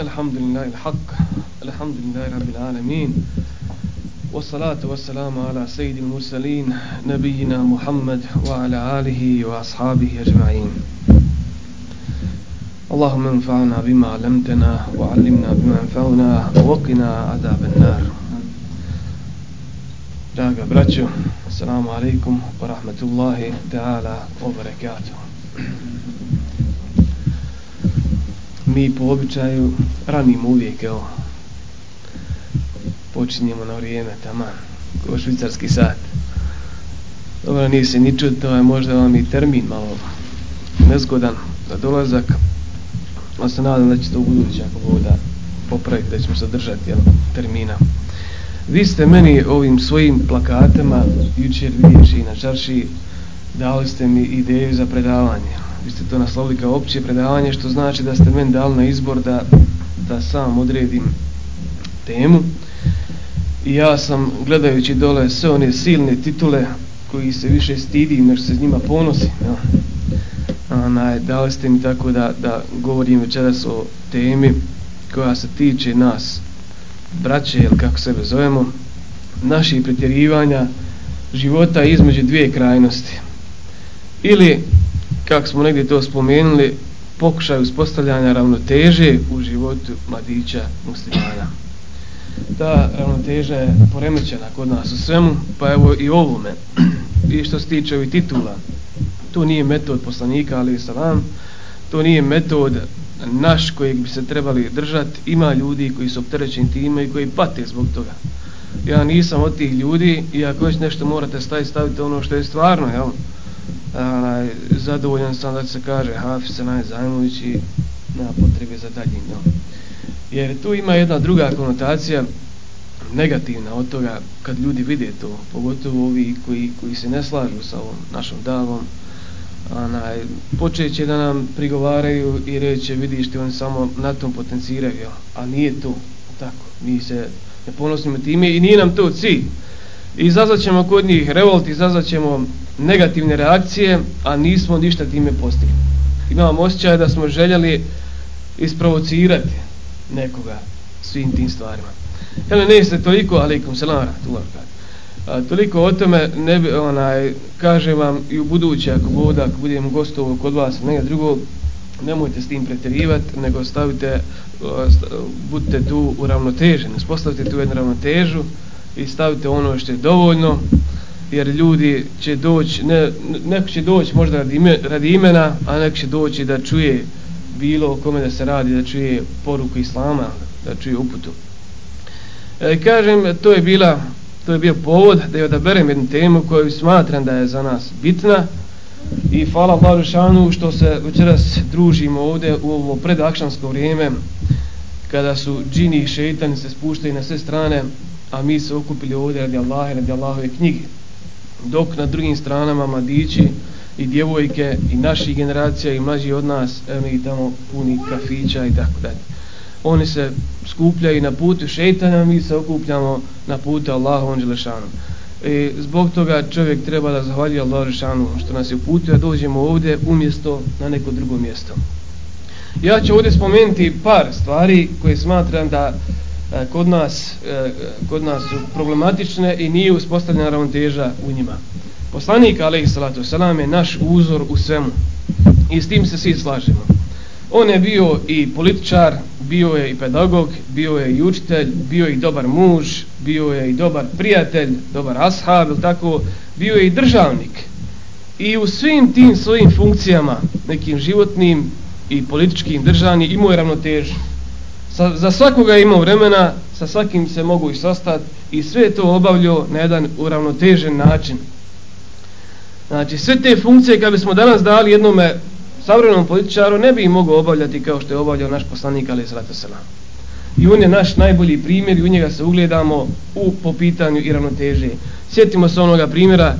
الحمد لله الحق الحمد لله رب العالمين والصلاة والسلام على سيد المرسلين نبينا محمد وعلى آله وأصحابه أجمعين اللهم انفعنا بما علمتنا وعلمنا بما انفعنا ووقنا عذاب النار Draga assalamu alaikum wa rahmatullahi ta'ala wa barakatuh. Mi po običaju ranimo uvijek, evo, počinjemo na vrijeme, tamo, ko švicarski sat. Dobro, nije se ni čut, to je možda vam i termin malo nezgodan za dolazak, ali se nadam da će to u budući, ako Bog da popraviti, da ćemo zadržati jel, termina. Vi ste meni ovim svojim plakatama, jučer vidjeći na čarši, dali ste mi ideju za predavanje vi ste to naslovili kao opće predavanje, što znači da ste meni dali na izbor da, da sam odredim temu. I ja sam, gledajući dole sve one silne titule koji se više stidim, jer se s njima ponosim, ja. Onaj, dali ste mi tako da, da govorim večeras o temi koja se tiče nas, braće, ili kako sebe zovemo, naših pretjerivanja života između dvije krajnosti. Ili kako smo negdje to spomenuli, pokušaj uspostavljanja ravnoteže u životu mladića muslimana. Ta ravnoteža je poremećena kod nas u svemu, pa evo i ovome. I što se tiče ovih titula, to nije metod poslanika, ali sa vam, to nije metod naš kojeg bi se trebali držati. Ima ljudi koji su opterećeni time i koji pate zbog toga. Ja nisam od tih ljudi i ako već nešto morate staviti, stavite ono što je stvarno, jel? Onaj, zadovoljan sam da se kaže Hafiz Sanaj Zajmović i na potrebe za daljim. No. Jer tu ima jedna druga konotacija negativna od toga kad ljudi vide to, pogotovo ovi koji, koji se ne slažu sa ovom našom davom, onaj, počet će da nam prigovaraju i reće vidiš ti oni samo na tom potenciraju, a nije to tako, mi se ne ponosimo time i nije nam to cilj. Izazvat ćemo kod njih revolt, izazvat ćemo negativne reakcije, a nismo ništa time postigli. Imamo osjećaj da smo željeli isprovocirati nekoga svim tim stvarima. Hele, ne jeste toliko, alaikum selam, a, toliko o tome, ne bi, onaj, kažem vam i u buduće, ako voda, ako budemo gostovo kod vas, neka drugo, nemojte s tim preterivati, nego stavite, budite tu uravnoteženi, spostavite tu jednu ravnotežu i stavite ono što je dovoljno, jer ljudi će doći, ne, neko će doći možda radi, ime, radi imena, a neko će doći da čuje bilo o kome da se radi, da čuje poruku Islama, da čuje uputu. E, kažem, to je bila to je bio povod da je odaberem jednu temu koju smatram da je za nas bitna i hvala Allahu šanu što se večeras družimo ovdje u ovo predakšansko vrijeme kada su džini i šeitani se spuštaju na sve strane a mi se okupili ovdje radi Allahe, radi Allahove knjige. Dok na drugim stranama mladići i djevojke i naši generacija i mlađi od nas evo i tamo puni kafića i tako dalje. Oni se skupljaju na putu šeitana mi se okupljamo na putu Allahu on Đelešanu E, zbog toga čovjek treba da zahvalji Allahu Đelešanu što nas je uputio da dođemo ovdje umjesto na neko drugo mjesto. Ja ću ovdje spomenuti par stvari koje smatram da E, kod nas, e, kod nas su problematične i nije uspostavljena ravnoteža u njima. Poslanik alejhi salatu selam je naš uzor u svemu. I s tim se svi slažemo. On je bio i političar, bio je i pedagog, bio je i učitelj, bio je i dobar muž, bio je i dobar prijatelj, dobar ashab, ili tako, bio je i državnik. I u svim tim svojim funkcijama, nekim životnim i političkim državnim, imao je ravnotežu sa, za svakoga imao vremena, sa svakim se mogu i sastati i sve to obavljao na jedan uravnotežen način. Znači, sve te funkcije kad bismo danas dali jednome savremenom političaru, ne bi ih mogao obavljati kao što je obavljao naš poslanik, ali srata. I on je naš najbolji primjer i u njega se ugledamo u po pitanju i ravnoteže. Sjetimo se onoga primjera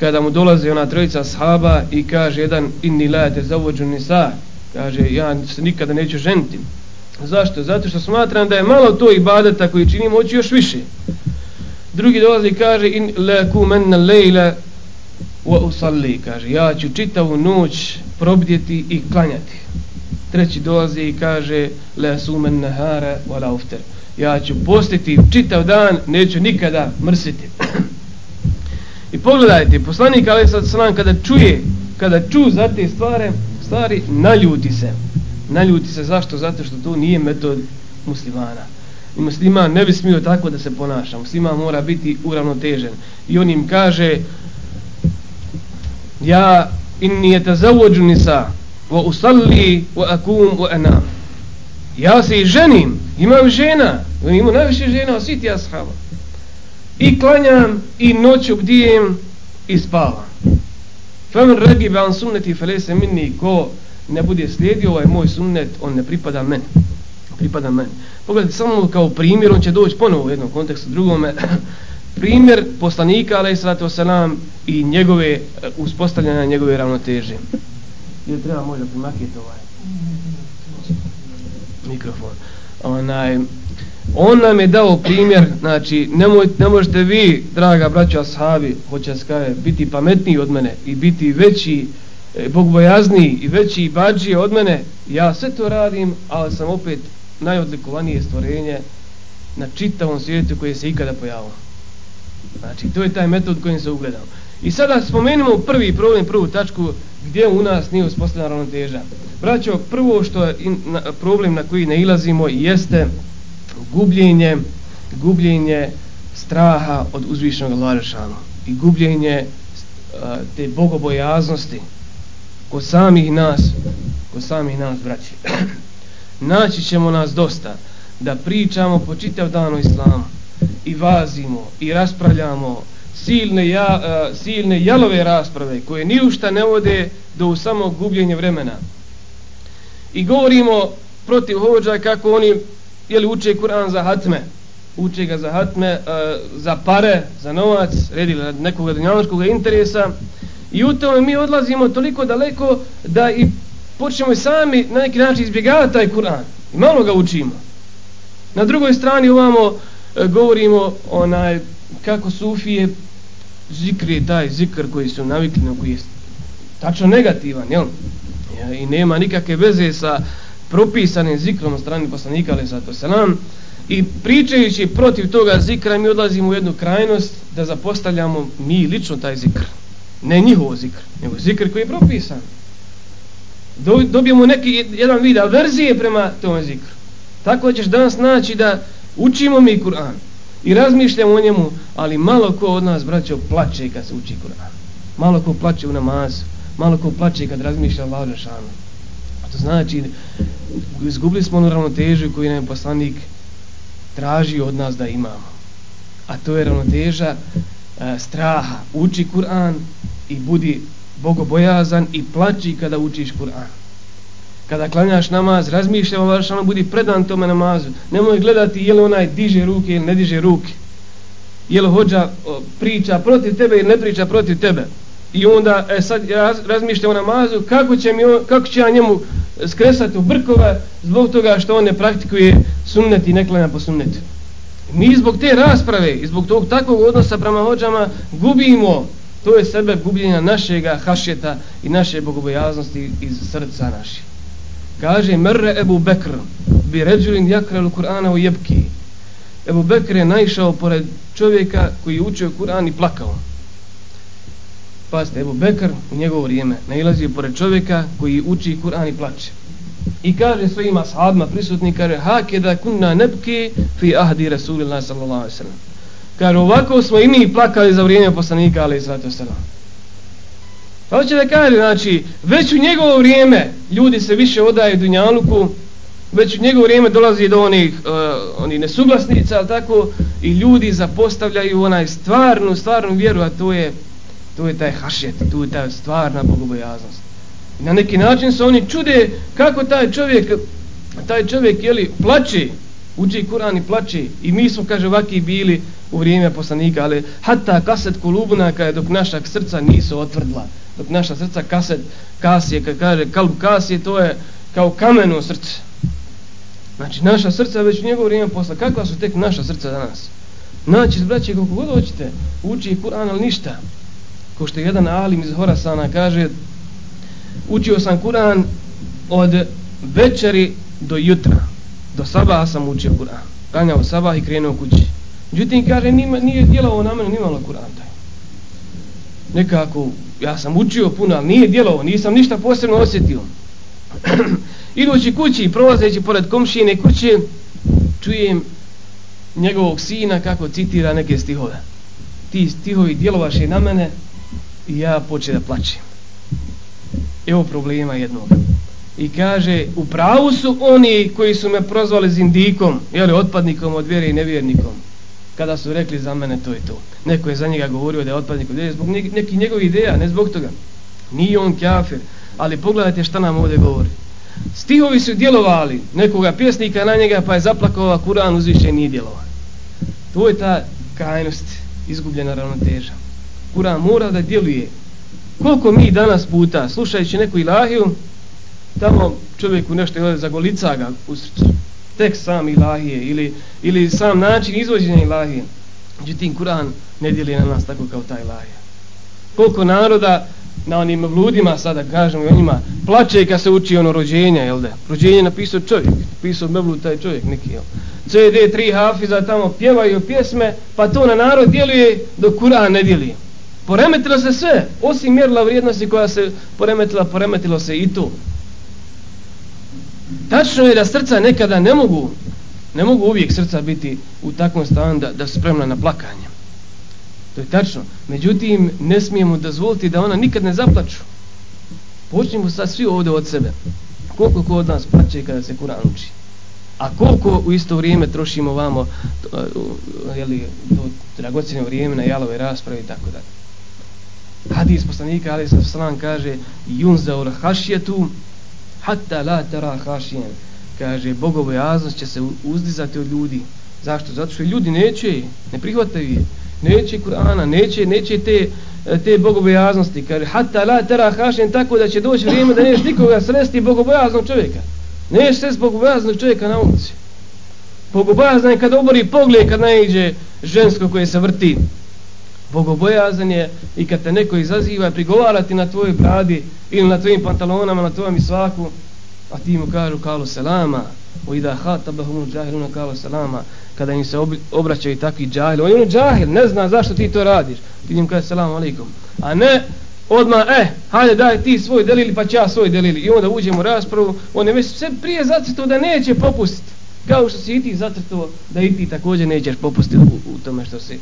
kada mu dolazi ona trojica sahaba i kaže jedan inni lajate zavođu nisa, kaže ja se nikada neću ženiti. Zašto? Zato što smatram da je malo to ibadeta koji činimo, hoću još više. Drugi dolazi i kaže in laku menna lejla wa usalli, kaže ja ću čitavu noć probdjeti i klanjati. treći dolazi i kaže la sumen nahara wala uftar. ja ću postiti čitav dan neću nikada mrsiti i pogledajte poslanik ali sad sam kada čuje kada ču za te stvari stvari naljuti se naljuti se. Zašto? Zato što to nije metod muslimana. I musliman ne bi smio tako da se ponaša. Musliman mora biti uravnotežen. I on im kaže ja inni yatazawwaju nisa wa usalli wa akum wa ana ja se i ženim. Imam žena. On ima najviše žena od svih ashaba. I klanjam i noć obdijem i spavam. Faman ragi an sunnati falese minni ko ne bude slijedio ovaj moj sunnet on ne pripada meni. Pripada meni. Pogledajte samo kao primjer on će doći ponovo u jednom kontekstu drugome. Primjer poslanika alaih sallatu wasalam i njegove eh, uspostavljanja njegove ravnoteže. Gdje treba možda primakiti ovaj mikrofon? Onaj on nam je dao primjer znači nemoj, ne možete vi draga braća ashabi hoće skaje biti pametniji od mene i biti veći E, bogbojazniji i veći bađije od mene ja sve to radim ali sam opet najodlikovanije stvorenje na čitavom svijetu koje se ikada pojavilo Znači, to je taj metod kojim se ugledamo. I sada spomenimo prvi problem, prvu tačku, gdje u nas nije uspostavljena ravnoteža. Braćo, prvo što je problem na koji ne ilazimo jeste gubljenje, gubljenje straha od uzvišenog Lažešana i gubljenje te bogobojaznosti kod samih nas, kod samih nas, braći. Naći ćemo nas dosta da pričamo po čitav dan o islamu i vazimo i raspravljamo silne, ja, uh, silne jalove rasprave koje ni ušta ne vode do samo gubljenja vremena. I govorimo protiv hođa kako oni jeli, uče Kur'an za hatme, uče ga za hatme, uh, za pare, za novac, redi nekog dunjanoškog interesa. I u tome mi odlazimo toliko daleko da i počnemo sami na neki način izbjegavati taj Kur'an. I malo ga učimo. Na drugoj strani ovamo E, govorimo onaj kako sufije zikri taj zikr koji su navikli na koji je tačno negativan jel? i nema nikakve veze sa propisanim zikrom od strane poslanika ali zato se nam i pričajući protiv toga zikra mi odlazimo u jednu krajnost da zapostavljamo mi lično taj zikr ne njihovo zikr nego zikr koji je propisan dobijemo neki jedan vid averzije prema tom zikru tako ćeš danas naći da Učimo mi Kur'an i razmišljamo o njemu, ali malo ko od nas, braćo, plače kad se uči Kur'an. Malo ko plače u namazu, malo ko plače kad razmišlja o Žešanu. A to znači, izgubili smo onu ravnotežu koju nam poslanik traži od nas da imamo. A to je ravnoteža e, straha. Uči Kur'an i budi bogobojazan i plači kada učiš Kur'an kada klanjaš namaz, razmišljaj o ono budi predan tome namazu. Nemoj gledati je li onaj diže ruke ili ne diže ruke. Je li hođa priča protiv tebe ili ne priča protiv tebe. I onda e, sad raz, razmišljaj o namazu kako će, mi on, kako će ja njemu skresati u brkove zbog toga što on ne praktikuje sunnet i ne klanja po sunnetu. Mi zbog te rasprave i zbog tog takvog odnosa prema hođama gubimo to je sebe gubljenja našega hašeta i naše bogobojaznosti iz srca naših. Kaže Mrre Ebu Bekr bi ređulin jakrelu Kur'ana u jebki. Ebu Bekr je naišao pored čovjeka koji je učio Kur'an i plakao. Pazite, Ebu Bekr u njegovo vrijeme nailazi pored čovjeka koji uči Kur'an i plače. I kaže svojim ashabima prisutni, kaže hake da kunna nebki fi ahdi Rasulillah sallallahu alaihi sallam. Kaže ovako smo i mi plakali za vrijeme poslanika alaihi sallatu sallam. Pa hoće da kaže, znači, već u njegovo vrijeme ljudi se više odaju Dunjaluku, već u njegovo vrijeme dolazi do onih, uh, onih nesuglasnica, ali tako, i ljudi zapostavljaju onaj stvarnu, stvarnu vjeru, a to je, to je taj hašet, to je ta stvarna bogobojaznost. I na neki način se oni čude kako taj čovjek, taj čovjek, jeli, plače, uči Kur'an i plače, i mi smo, kaže, ovaki bili u vrijeme poslanika, ali hatta kaset kulubuna, kada dok naša srca nisu otvrdla, dok naša srca kaset, kasije, kada kaže kalb kasije, to je kao kameno srce. Znači, naša srca već u njegovo vrijeme posla. Kakva su tek naša srca danas? Znači, braće, koliko god hoćete, uči Kur'an, ali ništa. Ko što jedan alim iz Horasana kaže, učio sam Kur'an od večeri do jutra. Do sabaha sam učio Kur'an. Kanjao sabah i krenuo kući. Međutim kaže nima, nije djelovo na mene nimalo Kur'an taj. Nekako ja sam učio puno ali nije djelovo, nisam ništa posebno osjetio. Idući kući i prolazeći pored komšine kuće čujem njegovog sina kako citira neke stihove. Ti stihovi djelovaše na mene i ja počeo da plaćem evo problema jednog. I kaže u pravu su oni koji su me prozvali zindikom jeli, otpadnikom od vjere i nevjernikom. Kada su rekli za mene to i to. Neko je za njega govorio da je otpadnik od vjere zbog nekih njegovih ideja, ne zbog toga. Nije on kafir. Ali pogledajte šta nam ovdje govori. Stihovi su djelovali nekoga pjesnika na njega pa je zaplakova Kur'an uzviše nije djelovao. To je ta kajnost izgubljena ravnoteža. Kur'an mora da djeluje koliko mi danas puta slušajući neku ilahiju tamo čovjeku nešto ili zagolica ga u srcu tek sam ilahije ili, ili sam način izvođenja ilahije. Međutim Kur'an ne dijeli na nas tako kao taj ilahija. Koliko naroda na onim vludima sada kažemo o njima plače kad se uči ono rođenja jel da? Rođenje napisao čovjek napisao mevlu taj čovjek neki jel? CD 3 hafiza tamo pjevaju pjesme pa to na narod djeluje dok Kur'an ne djeluje poremetilo se sve osim mjerila vrijednosti koja se poremetila poremetilo se i to. Tačno je da srca nekada ne mogu ne mogu uvijek srca biti u takvom stanju da, da spremna na plakanje. To je tačno. Međutim ne smijemo dozvoliti da ona nikad ne zaplaču. Počnemo sad svi ovdje od sebe. Koliko ko od nas plaće kada se Kur'an uči? A koliko u isto vrijeme trošimo vamo jeli, to dragocine vrijeme na jalove rasprave i tako dalje? Hadis poslanika ali sa kaže yunza ul hašjetu hatta la tara hašijen kaže bogobojaznost će se uzdizati od ljudi. Zašto? zato što ljudi neće ne prihvataju je. Neće Kur'ana neće, neće te, te bogobojaznosti kaže hatta la tara hašijen tako da će doći vrijeme da neš nikoga sresti bogobojaznog čovjeka. Neš sresti bogobojaznog čovjeka na ulici. Bogobojazan je kad obori pogled kad naiđe žensko koje se vrti bogobojazan je i kad te neko izaziva i prigovarati na tvojoj bradi ili na tvojim pantalonama, na tvojom isvaku, a ti mu kažu kalu selama, o ida hatabahumu džahiluna kalu selama, kada im se obraćaju takvi džahili, on je ono džahil, ne zna zašto ti to radiš, ti njim kaže selamu alaikum, a ne odma eh, hajde daj ti svoj delili, pa ja svoj delili, i onda uđemo u raspravu, on je već sve prije zacrtao da neće popustiti, kao što si i ti zacrtao da i ti također nećeš popustiti u, u tome što si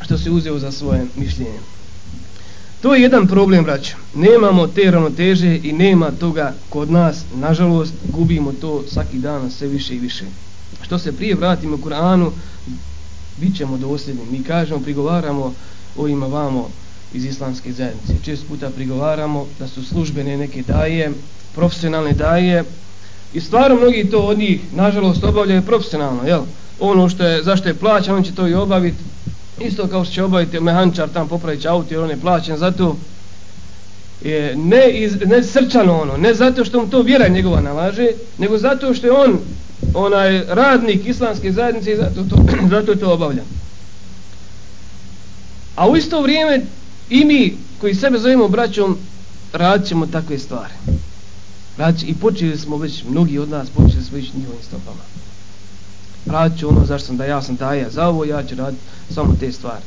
što se uzeo za svoje mišljenje. To je jedan problem, braćo. Nemamo te ravnoteže i nema toga kod nas. Nažalost, gubimo to svaki dan sve više i više. Što se prije vratimo Kur'anu, bit ćemo dosljedni. Mi kažemo, prigovaramo ovima vamo iz islamske zajednice. Čest puta prigovaramo da su službene neke daje, profesionalne daje. I stvarno mnogi to od njih, nažalost, obavljaju profesionalno. Jel? Ono što je, zašto je plaćan, on će to i obaviti isto kao što će obaviti mehančar tam popraviti auto jer on je plaćen zato je ne, iz, ne srčano ono ne zato što mu to vjera njegova nalaže nego zato što je on onaj radnik islamske zajednice i zato to, zato to obavlja. A u isto vrijeme i mi koji sebe zovemo braćom radit ćemo takve stvari. Radit i počeli smo već mnogi od nas počeli smo već njihovim stopama radit ću ono zašto sam da ja sam daja za ovo ja ću raditi samo te stvari.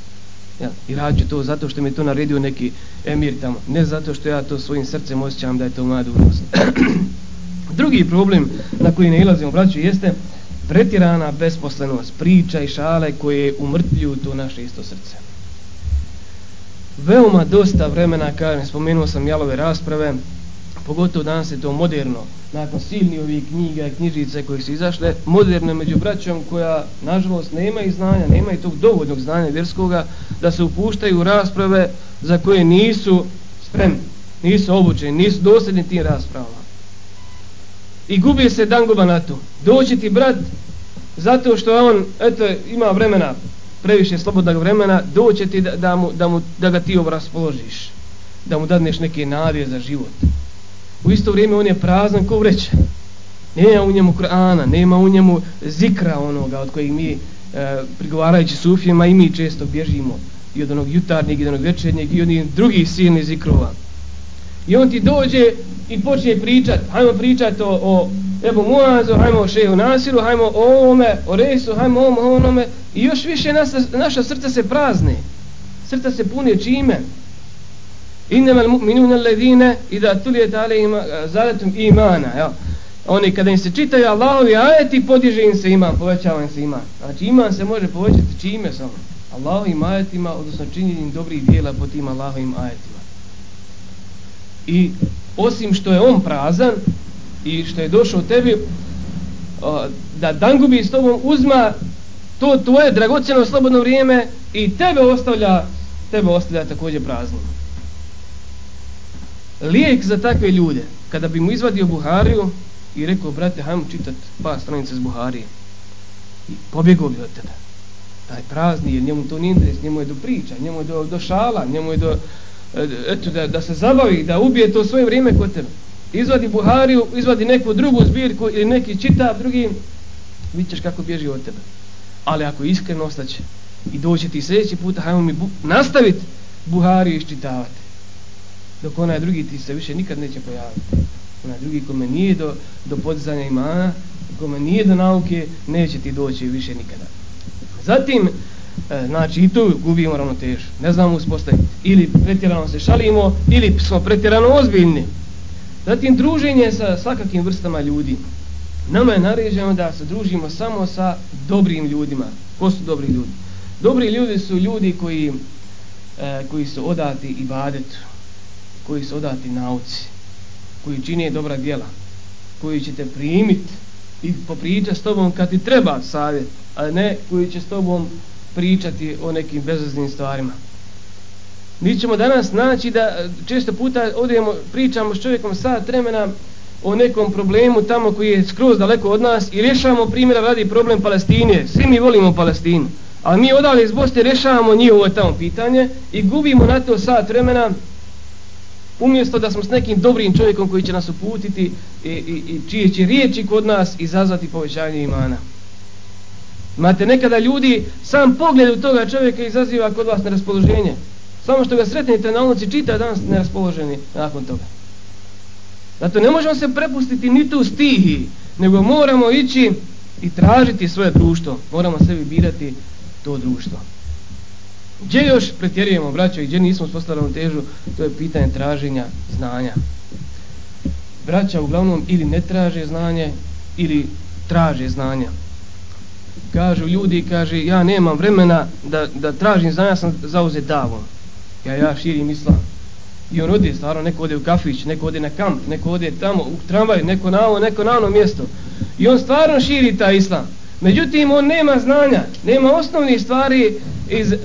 Ja, i radit ću to zato što mi to naredio neki emir tamo ne zato što ja to svojim srcem osjećam da je to moja dužnost drugi problem na koji ne ilazimo braću jeste pretirana besposlenost priča i šale koje umrtljuju to naše isto srce. Veoma dosta vremena kažem, spomenuo sam jalove rasprave pogotovo danas je to moderno. Nakon silni ovih knjiga i knjižice koje su izašle moderne među braćom koja nažalost nema i znanja nema i tog dovoljnog znanja vjerskoga da se upuštaju u rasprave za koje nisu spremni nisu obučeni, nisu dosljedni tim raspravama. I gubi se dangoba na to. Doći ti brat zato što on eto, ima vremena previše slobodnog vremena doće ti da, da, mu, da, mu, da ga ti obraspoložiš, da mu dadneš neke nadje za život u isto vrijeme on je prazan ko vreća nema u njemu Kur'ana nema u njemu zikra onoga od kojeg mi e, prigovarajući sufijama i mi često bježimo i od onog jutarnjeg i od onog večernjeg i od onih drugih silnih zikrova I on ti dođe i počne pričat, hajmo pričat o, o Ebu Muazu, hajmo o Šehu Nasiru, hajmo o ovome, o Resu, hajmo o ovome, onome. I još više nas, naša srca se prazne. Srca se pune čime? Innama mu'minuna alladhina idha tuliyat alayhim zalatum imana, ja. Oni kada im se čitaju Allahovi ajeti, podiže im se iman, povećava im se iman. Znači iman se može povećati čime samo? Allahovim ajetima, odnosno činjenjem dobrih dijela po tim Allahovim ajetima. I osim što je on prazan i što je došao tebi da dangubi s tobom uzma to tvoje dragocjeno slobodno vrijeme i tebe ostavlja tebe ostavlja također praznim lijek za takve ljude. Kada bi mu izvadio Buhariju i rekao brate hajmo čitat pa stranice iz Buharije. I pobjegao bi od tebe. Taj prazni jer njemu to nije interes njemu je do priča, njemu je do, do šala njemu je do eto da, da se zabavi, da ubije to svoje vrijeme kod tebe. Izvadi Buhariju, izvadi neku drugu zbirku ili neki čitav drugi vidit kako bježi od tebe. Ali ako iskreno ostaće i doće ti sljedeći puta hajmo mi bu nastaviti Buhariju iščitavati dok onaj drugi ti se više nikad neće pojaviti. Onaj drugi kome nije do, do podizanja imana kome nije do nauke neće ti doći više nikada. Zatim e, znači i tu gubimo ravnotežu ne znamo uspostaviti. Ili pretjerano se šalimo ili smo pretjerano ozbiljni. Zatim druženje sa svakakim vrstama ljudi. Nama je naređeno da se družimo samo sa dobrim ljudima. Ko su dobri ljudi? Dobri ljudi su ljudi koji e, koji su odati ibadetu koji su odati nauci, koji čine dobra djela, koji će te primiti i popričat s tobom kad ti treba savjet, a ne koji će s tobom pričati o nekim bezaznim stvarima. Mi ćemo danas naći da e, često puta odijemo, pričamo s čovjekom sad tremena o nekom problemu tamo koji je skroz daleko od nas i rješavamo primjera radi problem Palestine. Svi mi volimo Palestinu. Ali mi odavde iz Bosne rješavamo njihovo tamo pitanje i gubimo na to sad vremena umjesto da smo s nekim dobrim čovjekom koji će nas uputiti i, i, i čije će riječi kod nas izazvati povećanje imana. Imate nekada ljudi, sam pogled u toga čovjeka izaziva kod vas neraspoloženje. Samo što ga sretnete na ulici, čita danas neraspoloženi nakon toga. Zato ne možemo se prepustiti ni tu stihi, nego moramo ići i tražiti svoje društvo. Moramo sebi birati to društvo. Gdje još pretjerujemo braćo i gdje nismo spostavljamo težu, to je pitanje traženja znanja. Braća uglavnom ili ne traže znanje ili traže znanja. Kažu ljudi, kaže, ja nemam vremena da, da tražim znanja, sam zauzet davom. Ja, ja širim islam. I on ode, stvarno, neko ode u kafić, neko ode na kamp, neko ode tamo, u tramvaj, neko na ovo, neko na ono mjesto. I on stvarno širi ta islam. Međutim, on nema znanja, nema osnovnih stvari iz, uh,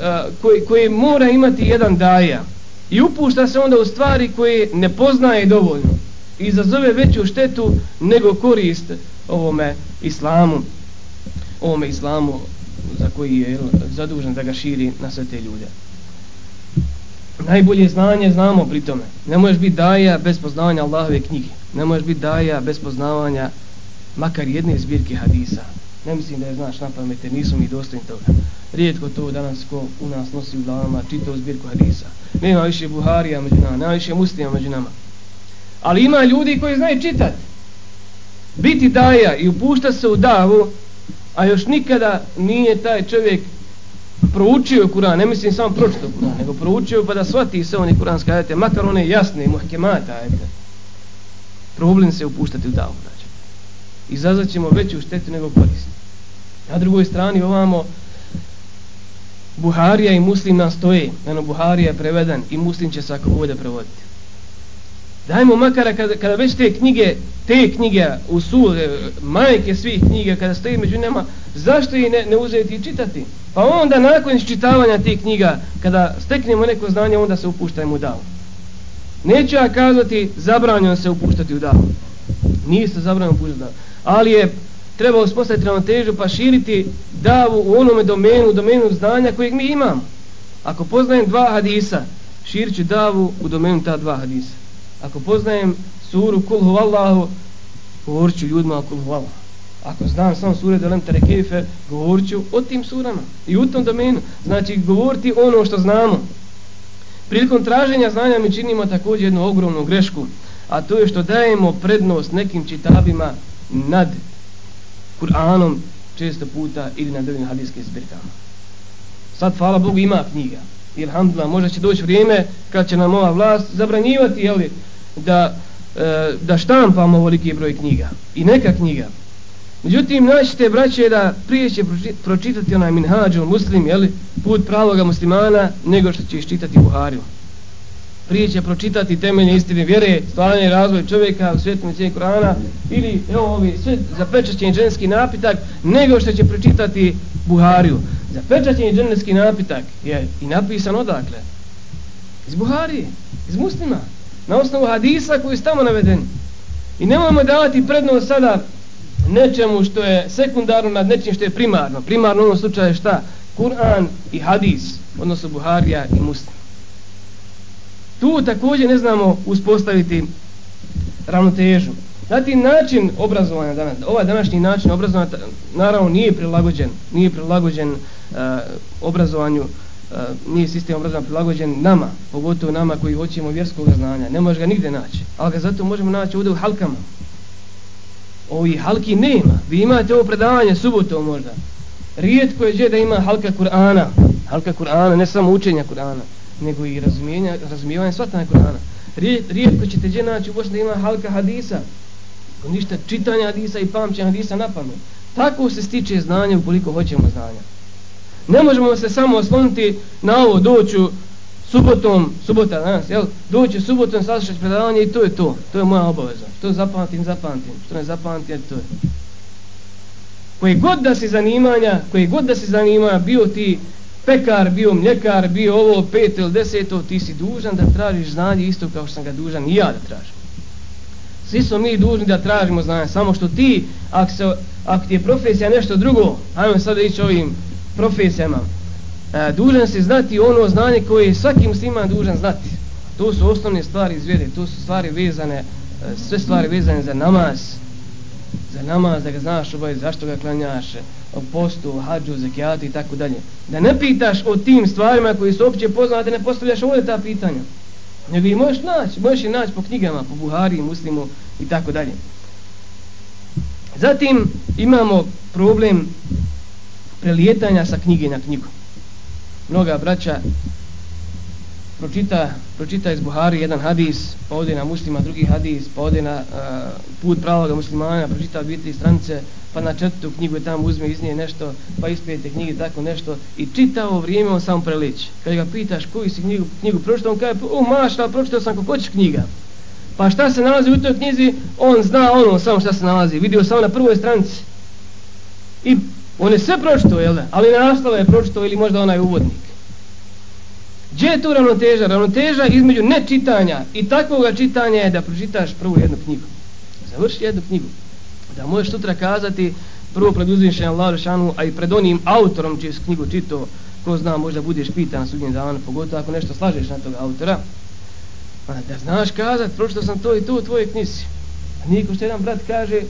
koje, koje mora imati jedan daja. I upušta se onda u stvari koje ne poznaje dovoljno. I izazove veću štetu nego korist ovome islamu. Ovome islamu za koji je zadužen da ga širi na sve te ljude. Najbolje znanje znamo pri tome. Ne možeš biti daja bez poznavanja Allahove knjige. Ne možeš biti daja bez poznavanja makar jedne zbirke hadisa ne mislim da je znaš na pamete, nisu mi dostojni toga. Rijetko to danas ko u nas nosi u glavama, čita zbirku hadisa. Nema više Buharija među nama, nema više muslima među nama. Ali ima ljudi koji znaju čitati. Biti daja i upušta se u davu, a još nikada nije taj čovjek proučio Kur'an, ne mislim samo pročito Kur'an, nego proučio pa da shvati sve oni kuranske ajete, makar one jasne, muhkemata ajete. Problem se upuštati u davu, znači. Izazvat ćemo veću štetu nego korist. Na drugoj strani ovamo Buharija i Muslim nam stoje. Eno Buharija je preveden i Muslim će se ako bude prevoditi. Dajmo makara kada, kada već te knjige, te knjige u sul, e, majke svih knjiga kada stoji među nema, zašto ih ne, ne uzeti i čitati? Pa onda nakon iščitavanja tih knjiga, kada steknemo neko znanje, onda se upuštajmo u davu. Neću ja kazati zabranjeno se upuštati u davu. Nije se zabranjeno upuštati davu. Ali je treba uspostaviti ravnotežu pa širiti davu u onome domenu, domenu znanja kojeg mi imamo. Ako poznajem dva hadisa, širit ću davu u domenu ta dva hadisa. Ako poznajem suru kul huvallahu, govorit ću ljudima kul huvallahu. Ako znam samo sure delem terekefe, govorit ću o tim surama i u tom domenu. Znači govoriti ono što znamo. Prilikom traženja znanja mi činimo također jednu ogromnu grešku, a to je što dajemo prednost nekim čitabima nad Kur'anom često puta ili nad drugim hadijskim zbirkama. Sad, hvala Bogu, ima knjiga. Ilhamdulillah, možda će doći vrijeme kad će nam ova vlast zabranjivati jeli, da, e, da štampamo ovoliki broj knjiga. I neka knjiga. Međutim, naćete, braće, da prije će pročitati onaj minhađu muslim, jeli, put pravoga muslimana, nego što će iščitati Buhariju. Prije će pročitati temelje istine vjere, stvaranje i razvoj čovjeka u svijetu i Korana Kur'ana, ili evo ovi sve za pečaćenje ženski napitak, nego što će pročitati Buhariju. Za pečaćenje ženski napitak je i napisan odakle? Iz Buharije, iz muslima, na osnovu hadisa koji su tamo navedeni. I nemojmo davati prednost sada nečemu što je sekundarno nad nečim što je primarno. Primarno u ovom slučaju je šta? Kur'an i hadis, odnosno Buharija i Muslim. Tu također ne znamo uspostaviti ravnotežu. Zatim način obrazovanja danas, ovaj današnji način obrazovanja naravno nije prilagođen, nije prilagođen uh, obrazovanju, uh, nije sistem obrazovanja prilagođen nama, pogotovo nama koji hoćemo vjerskog znanja. Ne može ga nigde naći, ali ga zato možemo naći ovdje u halkama ovi halki nema. Vi imate ovo predavanje subotom možda. Rijetko je gdje da ima halka Kur'ana. Halka Kur'ana, ne samo učenja Kur'ana, nego i razumijenja, razumijevanja svatanja Kur'ana. Rijetko ćete gdje naći u Bosni da ima halka hadisa. Ništa čitanja hadisa i pamćenja hadisa na pamet. Tako se stiče znanje ukoliko hoćemo znanja. Ne možemo se samo osloniti na ovo doću subotom, subota danas, jel, Doću subotom saslušati predavanje i to je to, to je moja obaveza. Što zapamtim, zapamtim, što ne zapamtim, e, to je. Koji god da si zanimanja, koji god da si zanimanja, bio ti pekar, bio mljekar, bio ovo pet ili deseto, ti si dužan da tražiš znanje isto kao što sam ga dužan i ja da tražim. Svi smo mi dužni da tražimo znanje, samo što ti, ako, se, ako ti je profesija nešto drugo, ajmo sad ići ovim profesijama, e, dužan si znati ono znanje koje je svaki musliman dužan znati. To su osnovne stvari izvjede, to su stvari vezane, e, sve stvari vezane za namaz, za namaz, da ga znaš obaj, zašto ga klanjaš, o postu, hađu, zekijatu i tako dalje. Da ne pitaš o tim stvarima koji su opće poznate, ne postavljaš ovdje ta pitanja. Nego i možeš naći, možeš i naći po knjigama, po Buhari, Muslimu i tako dalje. Zatim imamo problem prelijetanja sa knjige na knjigu mnoga braća pročita, pročita iz Buhari jedan hadis, pa ode na muslima drugi hadis, pa ode na uh, put pravoga muslimana, pročita dvije tri stranice, pa na četvrtu knjigu je tamo uzme iz nje nešto, pa ispijete knjige tako nešto i čitao vrijeme on samo preliči. Kad ga pitaš koju si knjigu, knjigu pročitao, on kaže, o mašta, pročitao sam kako hoćeš knjiga. Pa šta se nalazi u toj knjizi, on zna ono samo šta se nalazi, vidio samo na prvoj stranici. I On je sve pročitao, jel da? Ali naslova je pročitao ili možda onaj uvodnik. Gdje je tu ravnoteža? Ravnoteža između nečitanja i takvoga čitanja je da pročitaš prvu jednu knjigu. Završi jednu knjigu. Da možeš sutra kazati prvo pred uzvišenjem Allah Žešanu, a i pred onim autorom čiju knjigu čito, ko zna, možda budeš pitan na sudnjem danu, pogotovo ako nešto slažeš na tog autora. Pa da znaš kazat, pročito sam to i to u tvojoj knjizi. A niko što jedan brat kaže,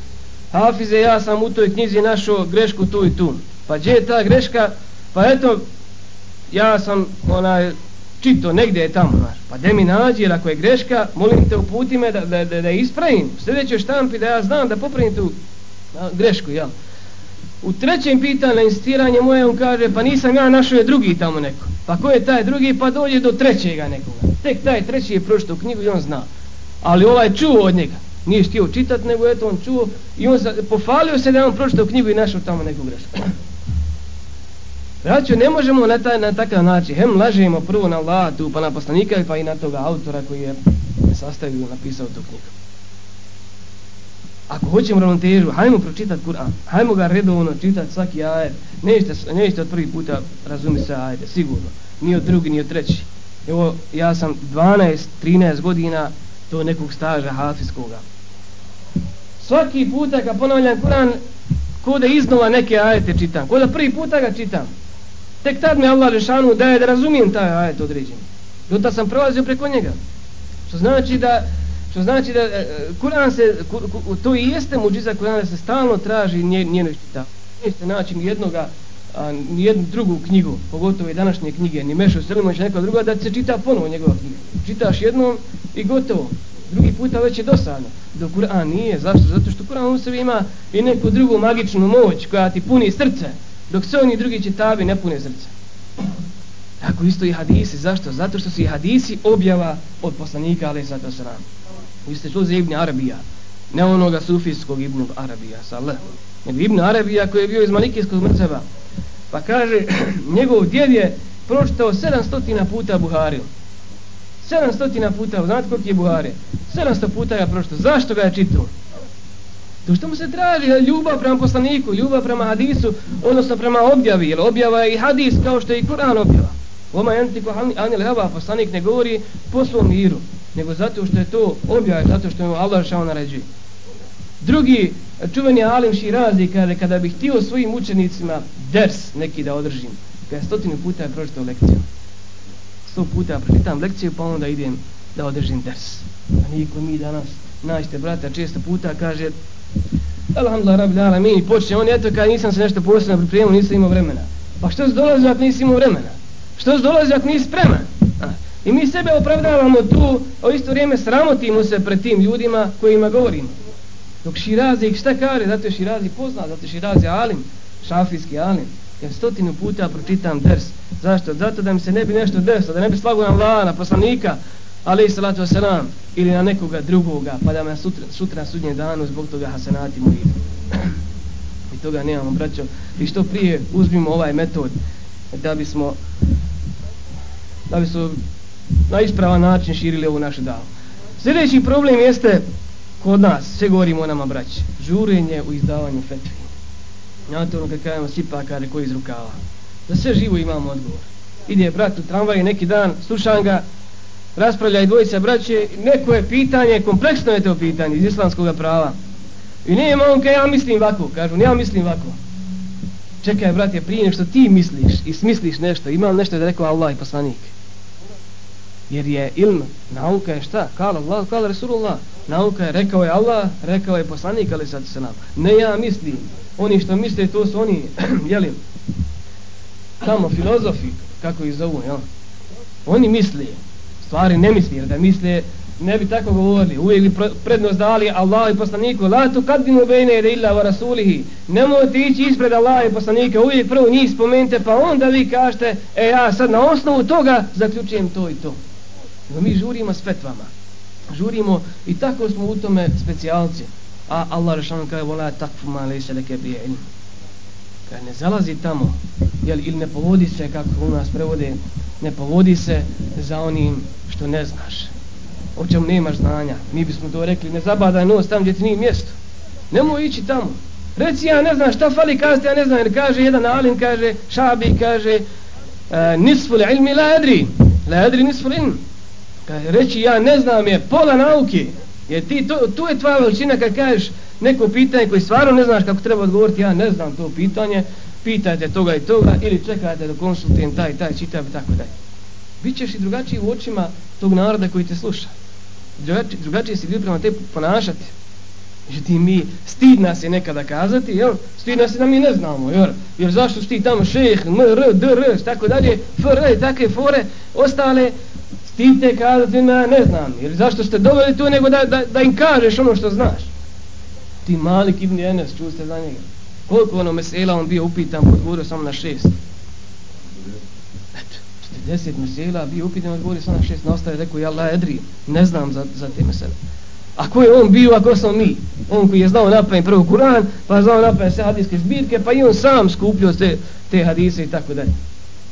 Hafize, ja sam u toj knjizi našao grešku tu i tu. Pa gdje je ta greška? Pa eto, ja sam onaj čito, negdje je tamo, znaš. Pa gdje mi nađi, jer ako je greška, molim te uputi me da, da, da, da ispravim. U sljedećoj štampi da ja znam da popravim tu a, grešku, jel? U trećem pitanju na insistiranje moje, on kaže, pa nisam ja našao je drugi tamo neko. Pa ko je taj drugi? Pa dođe do trećega nekoga. Tek taj treći je prošao knjigu i on zna. Ali ovaj čuo od njega nije htio čitat, nego eto on čuo i on sa, pofalio se da je on pročitao knjigu i našao tamo neku grešku. Braćo, ne možemo na, taj, na takav način, hem lažemo prvo na Allah, tu pa na poslanika, pa i na toga autora koji je sastavio, napisao tu knjigu. Ako hoćemo ravnotežu, hajmo pročitati Kur'an, hajmo ga redovno čitati svaki ajed, nećete, nećete od prvi puta razumiti sve ajede, sigurno, ni od drugi, ni od treći. Evo, ja sam 12-13 godina to nekog staža hafizkoga. Svaki puta kad ponavljam Kur'an, ko da iznova neke ajete čitam, ko da prvi puta ga čitam. Tek tad me Allah rešanu daje da razumijem taj ajet određen. Do ta sam prolazio preko njega. Što znači da što znači da e, Kur'an se kur, kur, to i jeste muđiza Kur'ana se stalno traži nje, njeno iščitavanje. Nećete naći ni jednoga a, nijednu drugu knjigu, pogotovo i današnje knjige, ni Mešo Selimović, neka druga, da se čita ponovo njegova knjiga. Čitaš jednom i gotovo. Drugi puta već je dosadno. Do Kur'an nije. Zašto? Zato što Kur'an u sebi ima i neku drugu magičnu moć koja ti puni srce. Dok se oni drugi čitavi ne pune srca. Tako isto i hadisi. Zašto? Zato što su i hadisi objava od poslanika, ali sada sram. Vi ste čuli za Ibn Arabija. Ne onoga sufijskog Ibn Arabija, sallahu. Nego Ibn Arabija koji je bio iz Malikijskog mrceva. Pa kaže, njegov djed je pročitao 700 puta Buhariju. 700 puta, znate koliko je Buhari? 700 puta ga pročitao. Zašto ga je čitao? To što mu se traži ljubav prema poslaniku, ljubav prema hadisu, odnosno prema objavi, jer objava je i hadis kao što je i Kur'an objava. Oma jentiku anil heva, poslanik ne govori po svom miru, nego zato što je to objava, zato što je Allah šao naređuje. Drugi čuveni Alim Širazi kaže kada bih htio svojim učenicima ders neki da održim, kada je stotinu puta pročitao lekciju. Sto puta pročitam lekciju pa onda idem da održim ders. A niko mi danas našte brata često puta kaže Alhamdulillah rabbi dala mi počne on eto kad nisam se nešto posebno pripremio nisam imao vremena. Pa što se dolazi ako nisi imao vremena? Što se dolazi ako nisi spreman? A, I mi sebe opravdavamo tu, a u isto vrijeme sramotimo se pred tim ljudima kojima govorimo. Dok Širazi ih šta kare, zato je Širazi poznat, zato je Širazi alim, šafijski alim. Ja stotinu puta pročitam ders. Zašto? Zato da mi se ne bi nešto desilo, da ne bi slago na Allah, poslanika, ali salatu wasalam, ili na nekoga drugoga, pa da me sutra, sutra sudnje danu zbog toga hasenati moji. I toga nemamo, braćo. I što prije uzmimo ovaj metod da bismo da bismo na ispravan način širili ovu našu davu. Sljedeći problem jeste kod nas, sve govorimo o nama braći, žurenje u izdavanju fetvi. Ja to ono kad kajemo sipa kare koji iz rukava. Za sve živo imamo odgovor. Ide brat u tramvaj neki dan, slušam ga, raspravlja i dvojica braće, neko je pitanje, kompleksno je to pitanje iz islamskog prava. I nije on kaj ja mislim ovako, kažu, ja mislim ovako. Čekaj, brate, prije što ti misliš i smisliš nešto, ima nešto da rekao Allah i poslanik. Jer je ilm, nauka je šta? Kala Allah, kala Rasulullah. Nauka je, rekao je Allah, rekao je poslanik, ali sad se nam. Ne ja mislim, oni što misle, to su oni, jeli, tamo filozofi, kako ih zovu, jel? Oni misle, stvari ne misli, jer da misle, ne bi tako govorili. Uvijek bi prednost dali Allah i poslaniku. La tu kadimu bejne ide illa wa rasulihi. Nemojte ići ispred Allah i poslanika. Uvijek prvo njih spomenite, pa onda vi kažete, e ja sad na osnovu toga zaključujem to i to. No mi žurimo s fetvama. Žurimo i tako smo u tome specijalci. A Allah rešano kaže, vola takfu ma lejse leke bije ilmu. Kad ne zalazi tamo, jel, ili ne povodi se, kako u nas prevode, ne povodi se za onim što ne znaš. O čemu nemaš znanja. Mi bismo to rekli, ne zabadaj nos tam gdje ti nije mjesto. Nemoj ići tamo. Reci ja ne znam šta fali, kazati ja ne znam. Jer kaže jedan alim, kaže, šabi, kaže, e, nisful ilmi la edri. La edri nisful ilmi. Kaže, reći ja ne znam je pola nauke. Jer ti, to, tu je tvoja veličina kad kažeš neko pitanje koji stvarno ne znaš kako treba odgovoriti, ja ne znam to pitanje, pitajte toga i toga ili čekajte da konsultujem taj taj čitav i tako dalje. Bićeš i drugačiji u očima tog naroda koji te sluša. Drugačije, drugačije si ljudi prema te ponašati. Međutim, mi, stid nas je nekada kazati, jel? Stid nas je da mi ne znamo, jel? Jer zašto si ti tamo šeh, mr, dr, r, tako dalje, fr, i takve fore, ostale, stid te kazati, ne, ne znam. Jer zašto ste doveli tu nego da, da, da im kažeš ono što znaš. Ti Malik ibn Enes, čuli ste za njega. Koliko ono mesela on bio upitan, pa odgovorio samo na šest. Eto, 40 mesela bio upitan, pa odgovorio samo na šest. Na ostaje rekao, ja Allah edri, ne znam za, za te mesele. A ko je on bio, a ko smo mi? On koji je znao napraviti prvo Kur'an, pa znao napraviti sve hadijske zbirke, pa i on sam skupljio te, te hadise i tako dalje.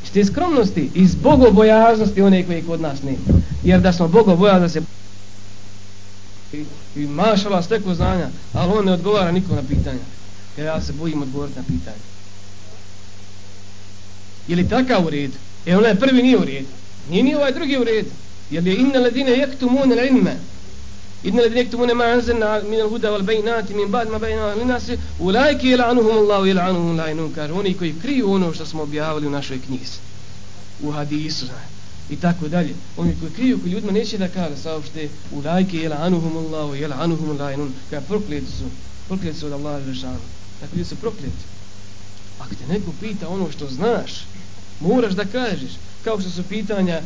Iz te skromnosti, iz bogobojaznosti one koje kod nas nema. Jer da smo bogobojaznosti se i, i mašala steko znanja, ali on ne odgovara nikom na pitanja. Jer ja se bojim odgovoriti na pitanje. Je li takav u redu? E onaj prvi nije u redu. Nije ni ovaj drugi u redu. Jer je inna ledine jektu mune la inme. Inna ledine jektu mune ma anzirna min al huda wal bejnati min bad ma bejna li nasi u lajki la'anuhum Allahu je la'anuhum la'inun. Kaže oni koji kriju ono što smo objavili u našoj knjizi. U hadisu, znači i tako dalje. Oni koji kriju, koji ljudima neće da kaže saopšte u lajke jela anuhum Allahu, jela anuhum lajnun, kada prokleti su, prokleti su od Allaha Žešanu. Dakle, ljudi su prokleti. Ako te neko pita ono što znaš, moraš da kažeš. Kao što su pitanja,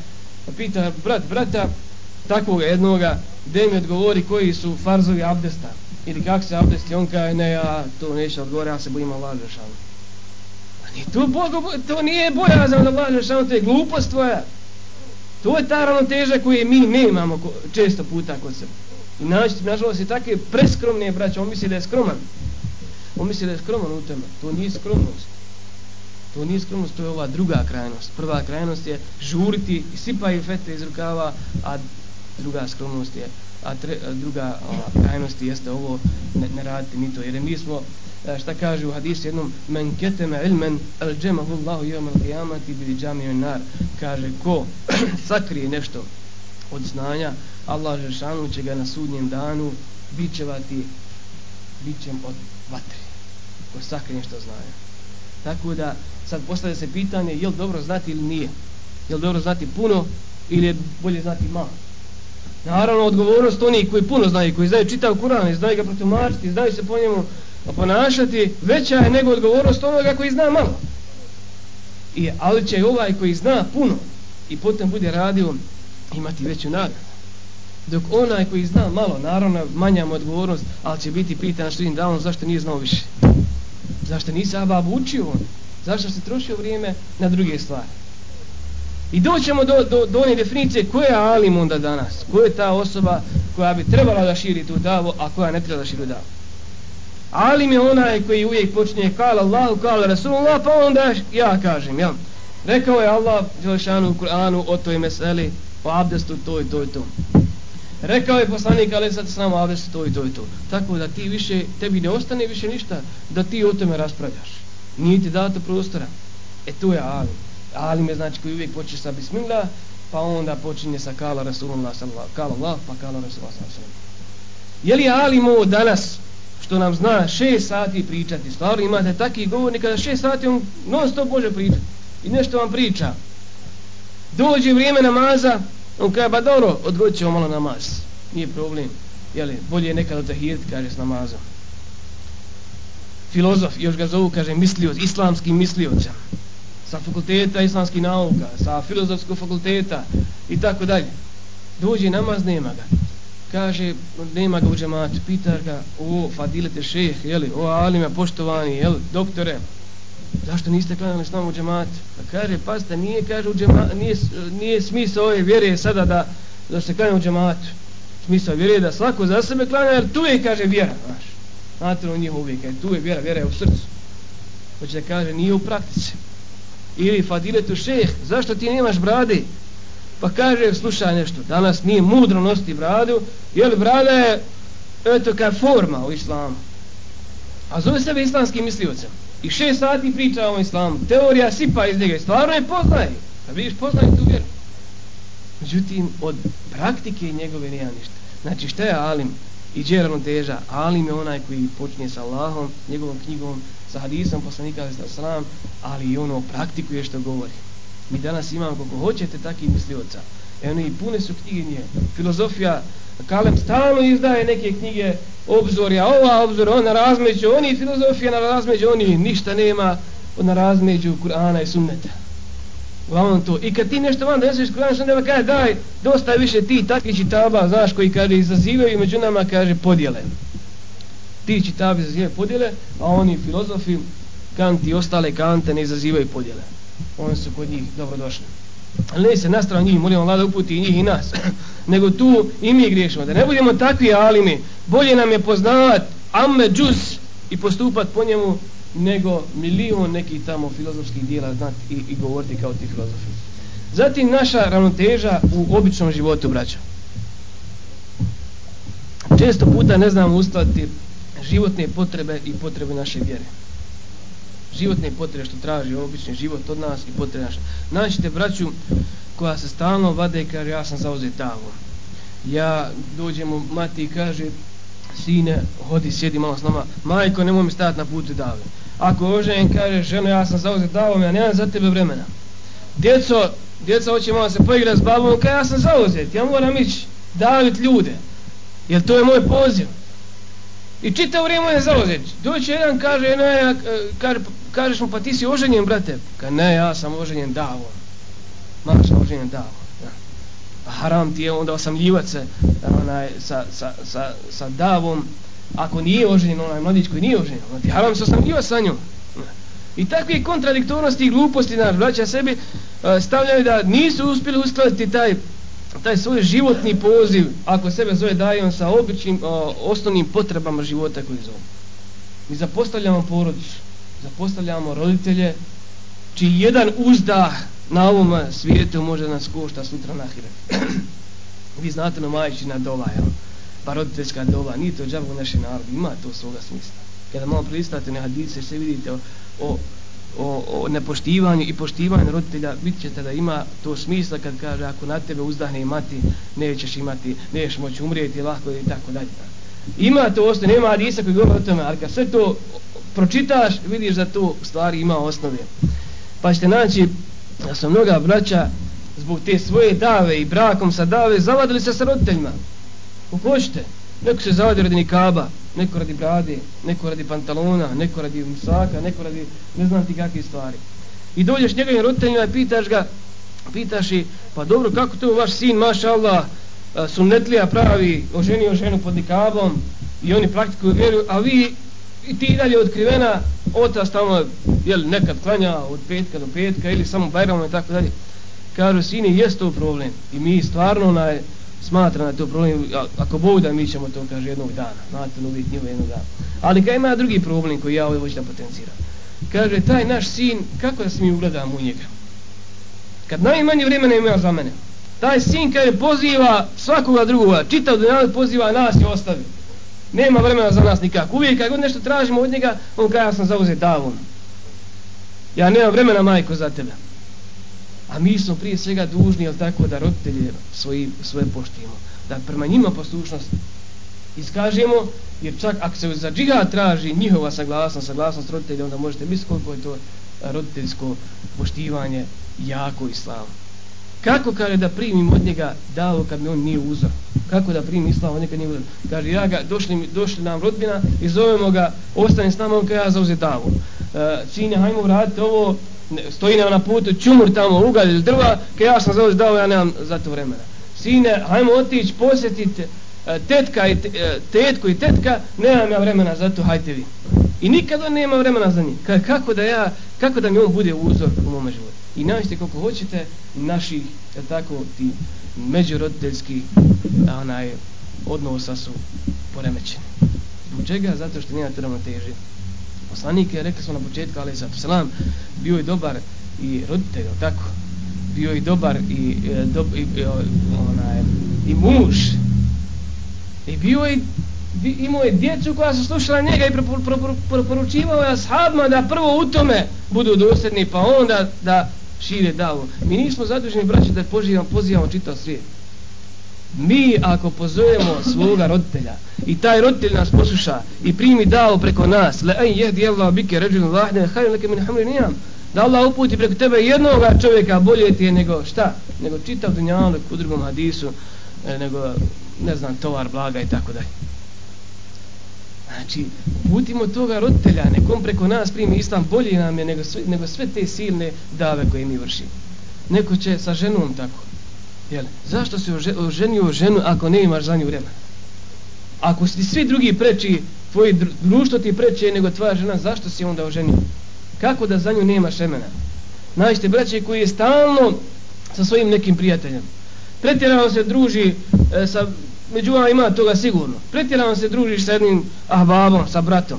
pita brat, brata, takvog jednoga, gdje mi odgovori koji su farzovi abdesta. Ili kak se abdesti, on kaže, ne, ja to neću odgovori, ja se bojim Allah Žešanu. Ni to, Bogu, to nije bojazan da Allah Žešanu, to je glupost tvoja. To je ta ravnoteža koju mi nemamo često puta kod sebe. I naći, nažalost, je takve preskromne braće, on misli da je skroman. On misli da je skroman u tome. To nije skromnost. To nije skromnost, to je ova druga krajnost. Prva krajnost je žuriti i sipaju fete iz rukava, a druga skromnost je a, tre, a druga ova, krajnost jeste ovo ne, ne raditi ni to. Jer mi smo, E, šta kaže u hadisu jednom, men keteme ilmen al džemahu Allahu jom al qiyamati bili džami nar. Kaže, ko sakrije nešto od znanja, Allah Žešanu će ga na sudnjem danu bićevati bićem od vatre. Ko sakrije nešto znanja. Tako da, sad postavlja se pitanje, je li dobro znati ili nije? Je li dobro znati puno ili je bolje znati malo? Naravno, odgovornost oni koji puno znaju, koji znaju čitav Kur'an i znaju ga protumačiti, znaju se po njemu Pa ponašati, veća je nego odgovornost onoga koji zna malo. I, ali će ovaj koji zna puno i potom bude radio imati veću nagradu. Dok onaj koji zna malo, naravno manja mu odgovornost, ali će biti pitan što im dao, zašto nije znao više. Zašto nisi Abab učio on? Zašto se trošio vrijeme na druge stvari? I doćemo do, do, do one definicije ko je alim onda danas? Ko je ta osoba koja bi trebala da širi tu davu, a koja ne treba da širi davu? Alim je onaj koji uvijek počinje kala Allahu, kala Rasulullah, pa onda ja kažem, jel? Rekao je Allah Đelšanu u Kur'anu o toj meseli, o abdestu, to i to i to. Rekao je poslanik, ali sad s nama abdestu, to i to i to. Tako da ti više, tebi ne ostane više ništa, da ti o tome raspravljaš. Nije ti dato prostora. E to je alim alim je znači koji uvijek počne sa bismillah, pa onda počinje sa kala Rasulullah sallallahu kala Allah, pa kala Rasulullah sallallahu Je li alim ovo danas, što nam zna šest sati pričati, stvarno imate takvi govornika da šest sati on non stop može pričati i nešto vam priča. Dođe vrijeme namaza, on kaže, ba dobro, odgodit ćemo malo namaz, nije problem, jeli, bolje je nekada zahirit, kaže, s namazom. Filozof, još ga zovu, kaže, mislioc, islamski mislioc sa fakulteta islamskih nauka, sa filozofskog fakulteta i tako dalje. Dođe namaz, nema ga. Kaže, nema ga u džematu. Pita ga, o, fadilete šeh, jeli, o, alime, poštovani, jel, doktore, zašto niste klanjali s nama u džematu? Pa kaže, pasta, nije, kaže, u džematu, nije, nije smisao ove vjere sada da, da se klanja u džematu. Smisao vjere da svako za sebe klanja, jer tu je, kaže, vjera, znaš. Znate on njih uvijek, tu je vjera, vjera je u srcu. Hoće da kaže, nije u praktici ili fadiletu šeh, zašto ti nemaš brade? Pa kaže, slušaj nešto, danas nije mudro nositi bradu, jer brada je, eto, kao forma u islamu. A zove sebe islamskim misliocem. I šest sati priča o islamu. Teorija sipa iz njega. Stvarno je poznaje. Da vidiš, poznaje tu vjeru. Međutim, od praktike njegove nije ništa. Znači, šta je alim? I džerano teža. Alim je onaj koji počinje sa Allahom, njegovom knjigom, sa hadisom poslanika za sram, ali i ono praktikuje što govori. Mi danas imamo kako hoćete takvih mislioca. Evo i pune su knjige nje. Filozofija, Kalem stalno izdaje neke knjige, obzorja, ova obzor, ona razmeđu, oni filozofija na razmeđu, oni ništa nema na razmeđu Kur'ana i sunneta. Uglavnom to. I kad ti nešto vam doneseš Kur'an, što nema kaže, daj, dosta više ti takvi čitaba, znaš, koji kaže, izazivaju među nama, kaže, podjele ti čitabi izazivaju podjele, a oni filozofi, Kant i ostale Kante ne izazivaju podjele. Oni su kod njih dobrodošli. Ali ne se nastrao njih, molimo Allah da uputi i njih i nas. Nego tu i mi griješimo. Da ne budemo takvi alimi, bolje nam je poznavat amme džus i postupat po njemu nego milion nekih tamo filozofskih dijela znati i, i govoriti kao ti filozofi. Zatim naša ravnoteža u običnom životu, braća. Često puta ne znamo ustaviti životne potrebe i potrebe naše vjere. Životne potrebe što traži obični život od nas i potrebe naše. Naćite braću koja se stalno vade i kaže ja sam zauzet tavo. Ja dođem u mati i kaže sine, hodi, sjedi malo s nama. Majko, nemoj mi stajati na putu dave. Ako ožen kaže ženo ja sam zauzet davom, ja nemam za tebe vremena. Djeco, djeca hoće malo se poigrati s babom, kaže ja sam zauzet, ja moram ići davit ljude. Jer to je moj poziv. I čita vrijeme je zauzet. Doći jedan, kaže, ne, kaže, kažeš mu, pa ti si oženjen, brate. Ka ne, ja sam oženjen davom. Ma, sam oženjen davom. Ja. Pa haram ti je onda osamljivat se onaj, sa, sa, sa, sa davom. Ako nije oženjen, onaj mladić koji nije oženjen, onda ti haram se osamljivat sa njom. Ja. I takve kontradiktornosti i gluposti naš braća sebi e, stavljaju da nisu uspjeli uskladiti taj taj svoj životni poziv, ako sebe zove daje on sa običnim, o, osnovnim potrebama života koji zove. Mi zapostavljamo porodicu, zapostavljamo roditelje, čiji jedan uzdah na ovom svijetu može nas košta sutra na hire. Vi znate na majčina dova, jel? pa roditeljska dova, nije to džabu naše narodi, ima to svoga smisla. Kada malo prilistate na hadice, se vidite o, o o, o nepoštivanju i poštivanju roditelja bit ćete da ima to smisla kad kaže ako na tebe uzdahne mati nećeš imati, nećeš moći umrijeti lahko i tako dalje. Ima to osnovi, nema Adisa koji govori o tome ali kad sve to pročitaš vidiš da to stvari ima osnove. Pa ćete naći da su mnoga braća zbog te svoje dave i brakom sa dave zavadili se sa roditeljima. Ukočite neko se zavadi radi nikaba neko radi brade, neko radi pantalona, neko radi musaka, neko radi ne znam ti kakve stvari. I dođeš njegovim roditeljima i pitaš ga, pitaš i, pa dobro, kako to vaš sin, maša Allah, sunnetlija pravi, oženio ženu pod nikabom i oni praktikuju vjeru, a vi i ti dalje otkrivena, otac tamo, jel, nekad klanja od petka do petka ili samo bajramo i tako dalje. Kažu, sini, jest to problem. I mi stvarno, onaj, smatra da to problem, ako Bog da mi ćemo to kaže jednog dana, znate ono uvijek njima jednog dana. Ali kaj ima drugi problem koji ja ovdje hoću da potenciram, kaže taj naš sin, kako da se mi ugledamo u njega? Kad najmanje vremena ima za mene, taj sin kaže poziva svakoga drugoga, čitav dunjavog poziva nas i ostavi. Nema vremena za nas nikako. Uvijek kad god nešto tražimo od njega, on kaže ja sam zauzet davom. Ja nemam vremena majko za tebe. A mi smo prije svega dužni, jel tako, da roditelje svoji, svoje poštimo. Da prema njima poslušnost iskažemo, jer čak ako se za džihad traži njihova saglasnost, saglasnost roditelja, onda možete misliti koliko je to roditeljsko poštivanje jako islam. Kako kaže da primim od njega davo kad mi on nije uzor? Kako da primim islam od njega nije uzor? Kaže, ja ga, došli, došli nam rodbina i zovemo ga, ostane s nama, on kaže, ja zauze davo. E, Cinja, hajmo vratiti ovo, stoji na putu čumur tamo ugalj ili drva kad ja sam zauze davo, ja nemam za to vremena sine hajmo otići posjetiti e, tetka i e, tetku i tetka nemam ja vremena za to hajte vi i nikad on nema vremena za njih kako da ja kako da mi on bude uzor u mome životu i nađite koliko hoćete naših je tako ti međuroditeljski onaj odnosa su poremećeni zbog čega zato što nema to ravnoteže poslanik je, rekli smo na početku, ali za selam bio je dobar i roditelj, tako, bio je dobar i, e, dob, i, i, onaj, i muž, i bio je imao je djecu koja su slušala njega i preporučivao je ashabima da prvo u tome budu dosljedni, pa onda da šire davu. Mi nismo zaduženi braći da pozivamo, pozivamo čitav svijet. Mi ako pozovemo svoga roditelja i taj roditelj nas posluša i primi dao preko nas le aj jehdi Allah bike ređun vahne hajun leke min hamri nijam da Allah uputi preko tebe jednog čovjeka bolje ti je nego šta nego čitav dunjalog u drugom hadisu e, nego ne znam tovar blaga i tako dalje znači putimo toga roditelja nekom preko nas primi islam bolje nam je nego sve, nego sve te silne dave koje mi vršimo neko će sa ženom tako Jel, zašto se oženio ženu ako ne imaš za nju vremena? Ako si svi drugi preči, tvoje društvo ti preče nego tvoja žena, zašto si onda oženio? Kako da za nju nemaš vremena? Najšte braće koji je stalno sa svojim nekim prijateljem. Pretjerano se druži e, sa, među vama ima toga sigurno. Pretjerano se družiš sa jednim ahbabom, sa bratom.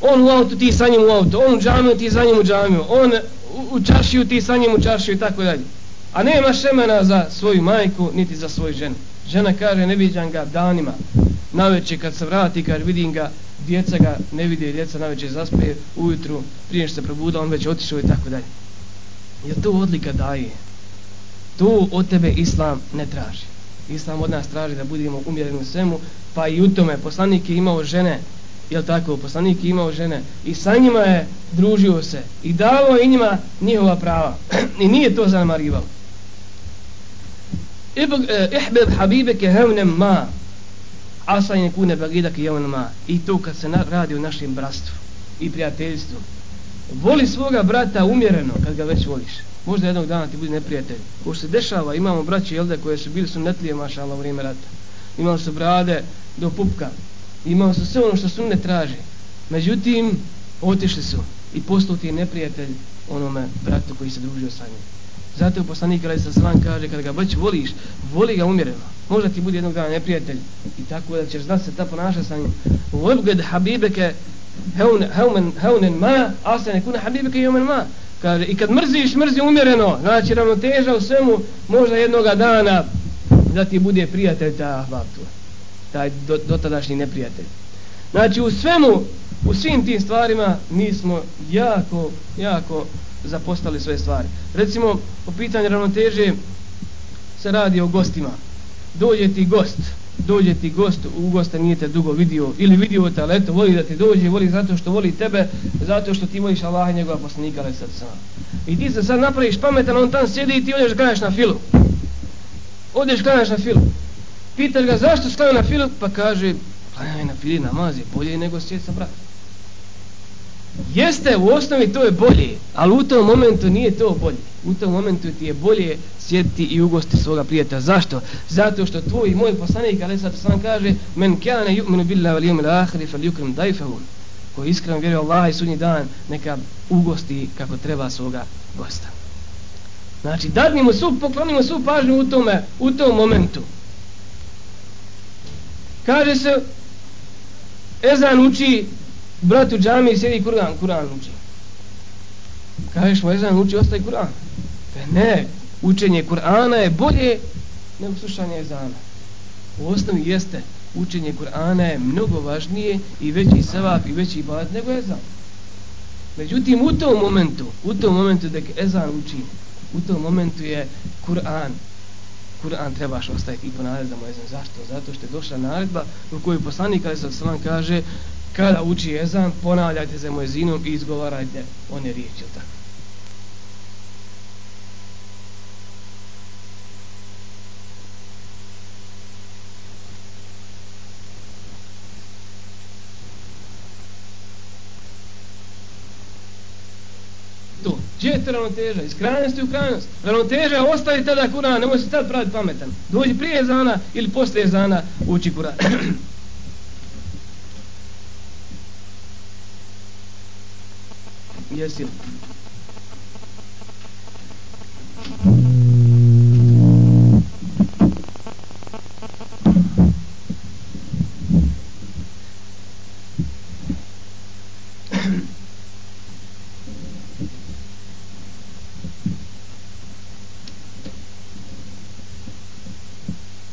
On u auto, ti sa njim u auto. On u džamiju, ti sa njim u džamiju. On u, u čašiju, ti sa njim u čašiju i tako dalje. A nema šemena za svoju majku, niti za svoju ženu. Žena kaže, ne vidim ga danima. Naveče kad se vrati, kaže, vidim ga, djeca ga ne vidi, djeca naveče zaspe ujutru, prije što se probuda, on već otišao i tako dalje. Jer to odlika daje. To od tebe Islam ne traži. Islam od nas traži da budemo umjereni u svemu, pa i u tome poslanik je imao žene, je li tako, poslanik je imao žene i sa njima je družio se i davao i njima njihova prava. I nije to zanemarivao. E, Ihbeb habibe ke hevnem ma asajne kune bagidak i jevnem ma i to kad se radi o našem bratstvu i prijateljstvu voli svoga brata umjereno kad ga već voliš. Možda jednog dana ti bude neprijatelj. Ko se dešava imamo braće jelde koje su bili su netlije mašala u vrijeme rata. Imali su brade do pupka. Imali su sve ono što sunne traži. Međutim otišli su i postao ti je neprijatelj onome bratu koji se družio sa njim zato poslanik Ali Sassan kaže kada ga već voliš voli ga umjereno. Možda ti bude jednog dana neprijatelj. I tako da ćeš znati se ta ponaša sa njim. Vobged habibeke heunen ma asa nekuna habibeke heunen ma. Kaže i kad mrziš mrzi umjereno. Znači ravnoteža u svemu možda jednog dana da ti bude prijatelj ta ahbab taj do, dotadašnji neprijatelj. Znači u svemu u svim tim stvarima mi smo jako jako zapostali sve stvari. Recimo po pitanju ravnoteže se radi o gostima. Dođe ti gost dođe ti gost, u gosta nije te dugo vidio. Ili vidio te, ali eto, voli da ti dođe voli zato što voli tebe zato što ti voliš Allah i njegova poslanika ali sad sam. i ti se sad napraviš pametan on tam sjedi i ti odeš klanjaš na filu odeš klanjaš na filu pitaš ga zašto stavio na filu pa kaže klanjaj na fili namaz je bolje nego sjedi sa bratom. Jeste, u osnovi to je bolje, ali u tom momentu nije to bolje. U tom momentu ti je bolje sjediti i ugosti svoga prijatelja. Zašto? Zato što tvoj i moj poslanik, ali sad sam kaže, men kjane yu'minu billahi wal yawmil akhir falyukrim dayfahu. Ko iskreno vjeruje Allah i sudnji dan, neka ugosti kako treba svoga gosta. Znači, dadnimo su, poklonimo svu pažnju u tome, u tom momentu. Kaže se, Ezan uči brat u džami sjedi Kur'an, Kur'an uči. Kažeš mu, Ezan uči, ostaj Kur'an. Pa ne, učenje Kur'ana je bolje nego slušanje Ezana. U osnovi jeste, učenje Kur'ana je mnogo važnije i veći sevap i veći bad nego Ezan. Međutim, u tom momentu, u tom momentu da Ezan uči, u tom momentu je Kur'an Kur'an trebaš ostaviti i ponavljati za moj Zašto? Zato što je došla naredba u kojoj poslanik Ali Salam kaže kada uči ezan, ponavljajte za mojezinom i izgovarajte one riječi, tako? To. Gdje je to ravnoteža? Iz krajnosti u krajnost. Ravnoteža ostavi tada Kur'an, nemoj se tad praviti pametan. Dođi prije ezana ili poslije ezana uči Kur'an. Jesi.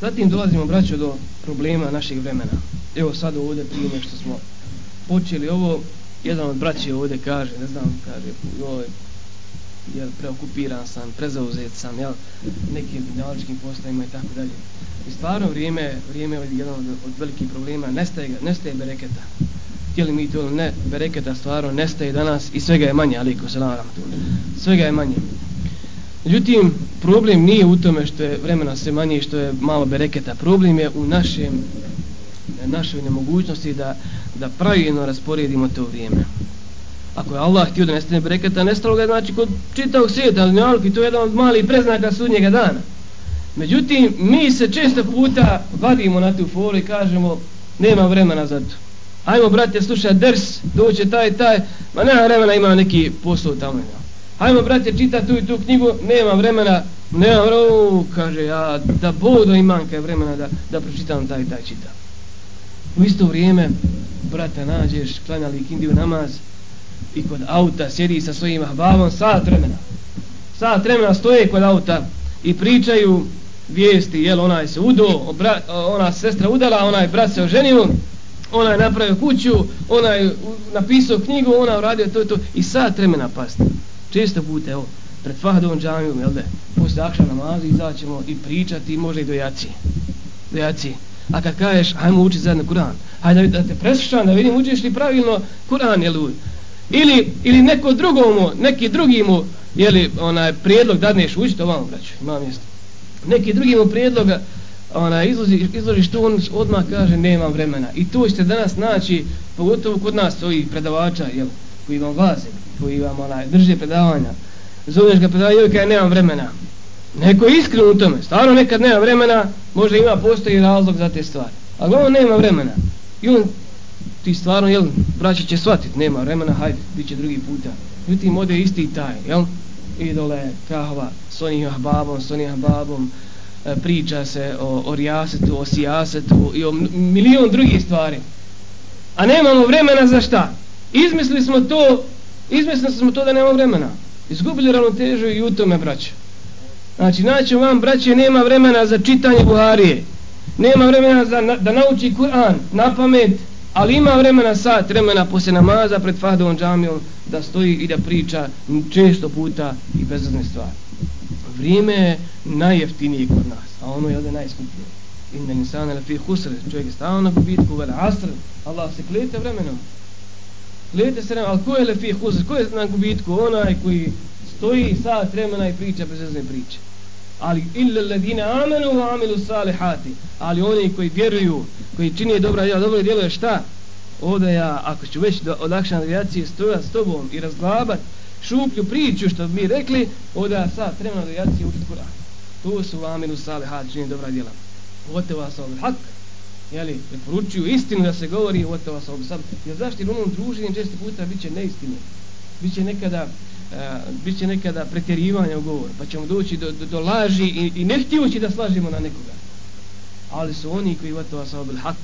Zatim dolazimo, braćo, do problema našeg vremena. Evo sad ovdje prije što smo počeli ovo, jedan od braća ovdje kaže, ne znam, kaže, joj, jel, preokupiran sam, prezauzet sam, jel, nekim dunjaličkim poslovima i tako dalje. I stvarno vrijeme, vrijeme je jedan od, od velikih problema, nestaje, nestaje bereketa. Htjeli mi to ne, bereketa stvarno nestaje danas i svega je manje, ali ko se naravno tu. Svega je manje. Međutim, problem nije u tome što je vremena sve manje i što je malo bereketa. Problem je u našem, našoj nemogućnosti da, da pravilno rasporedimo to vrijeme. Ako je Allah htio da nestane bereketa, nestalo ga znači kod čitavog svijeta, ali i to je jedan od malih preznaka sudnjega dana. Međutim, mi se često puta vadimo na tu foru i kažemo, nema vremena za to. Hajmo, brate, slušaj, ders, doće taj, taj, ma nema vremena, ima neki posao tamo. Hajmo, brate, čita tu i tu knjigu, nema vremena, nema vremena, kaže, ja, da bodo imam kaj vremena da, da pročitam taj, taj čitam. U isto vrijeme, brata, nađeš, klanjali kindiju namaz i kod auta sjedi sa svojim ahbabom sat vremena. Sat vremena stoje kod auta i pričaju vijesti, jel, onaj se udo, ona sestra udala, onaj brat se oženio, ona je napravio kuću, ona je napisao knjigu, ona je uradio to i to i sat vremena pasti. Često pute, evo, pred Fahdovom džamijom, jel da, posle akša namaza izaćemo i pričati, može i do jacije. Do jacije. A kad kažeš, hajmo učiti zajedno Kur'an, hajde da te preslušam, da vidim učiš li pravilno Kur'an, jel ili, ili neko drugomu, neki drugimu, jeli, onaj prijedlog dadneš učiti, ovamo, braću, ima mjesto. Neki drugimu prijedloga, ona izloži, izložiš tu, on odmah kaže nemam vremena. I to ćete danas naći, pogotovo kod nas ovih predavača, jel, koji vam glaze, koji vam onaj, drže predavanja. Zoveš ga predavanja, joj kaj nemam vremena. Neko je iskren u tome, stvarno nekad nema vremena, možda ima postoji razlog za te stvari. A on nema vremena. I on ti stvarno, jel, braća će shvatit, nema vremena, hajde, bit će drugi puta. Međutim, ode isti taj, jel, idole, kahva, s onim ahbabom, s onim ahbabom, e, priča se o, o rijasetu, o sijasetu i o milion drugih stvari. A nemamo vremena za šta? Izmislili smo to, izmislili smo to da nemamo vremena. Izgubili ravnotežu i u tome, braća. Znači, naći vam, braće, nema vremena za čitanje Buharije. Nema vremena za, na, da nauči Kur'an na pamet, ali ima vremena sat vremena poslije namaza pred Fahdovom džamijom da stoji i da priča često puta i bezazne stvari. Vrijeme je najjeftinije kod nas, a ono je ovdje najskuplje. Inna insana lafi husr, čovjek je stavio na gubitku, vel asr, Allah se klete vremenom. Klete se vremenom, ali ko je lafi husr, ko je na gubitku? Onaj koji stoji sat vremena i priča bezazne priče. Ali illa alladine amanu wa amilu salihati. Ali oni koji vjeruju koji čini dobra djela dobro djelo je šta? Ovdje ja ako ću već od akšan avijacije stoja s tobom i razglabat šuplju priču što bi mi rekli ovdje ja sad trebam avijacije učit Kur'an. To su wa salihati čini dobra djela. Ovdje vas ovdje hak jeli, preporučuju istinu da se govori ovdje vas ovdje sam. jer zašto? U onom druženju često puta bit će neistine. Biće nekada E, bit će nekada pretjerivanja u govor, pa ćemo doći do, do, do laži i, i ne htjući da slažimo na nekoga. Ali su oni koji vatova sa obil hak.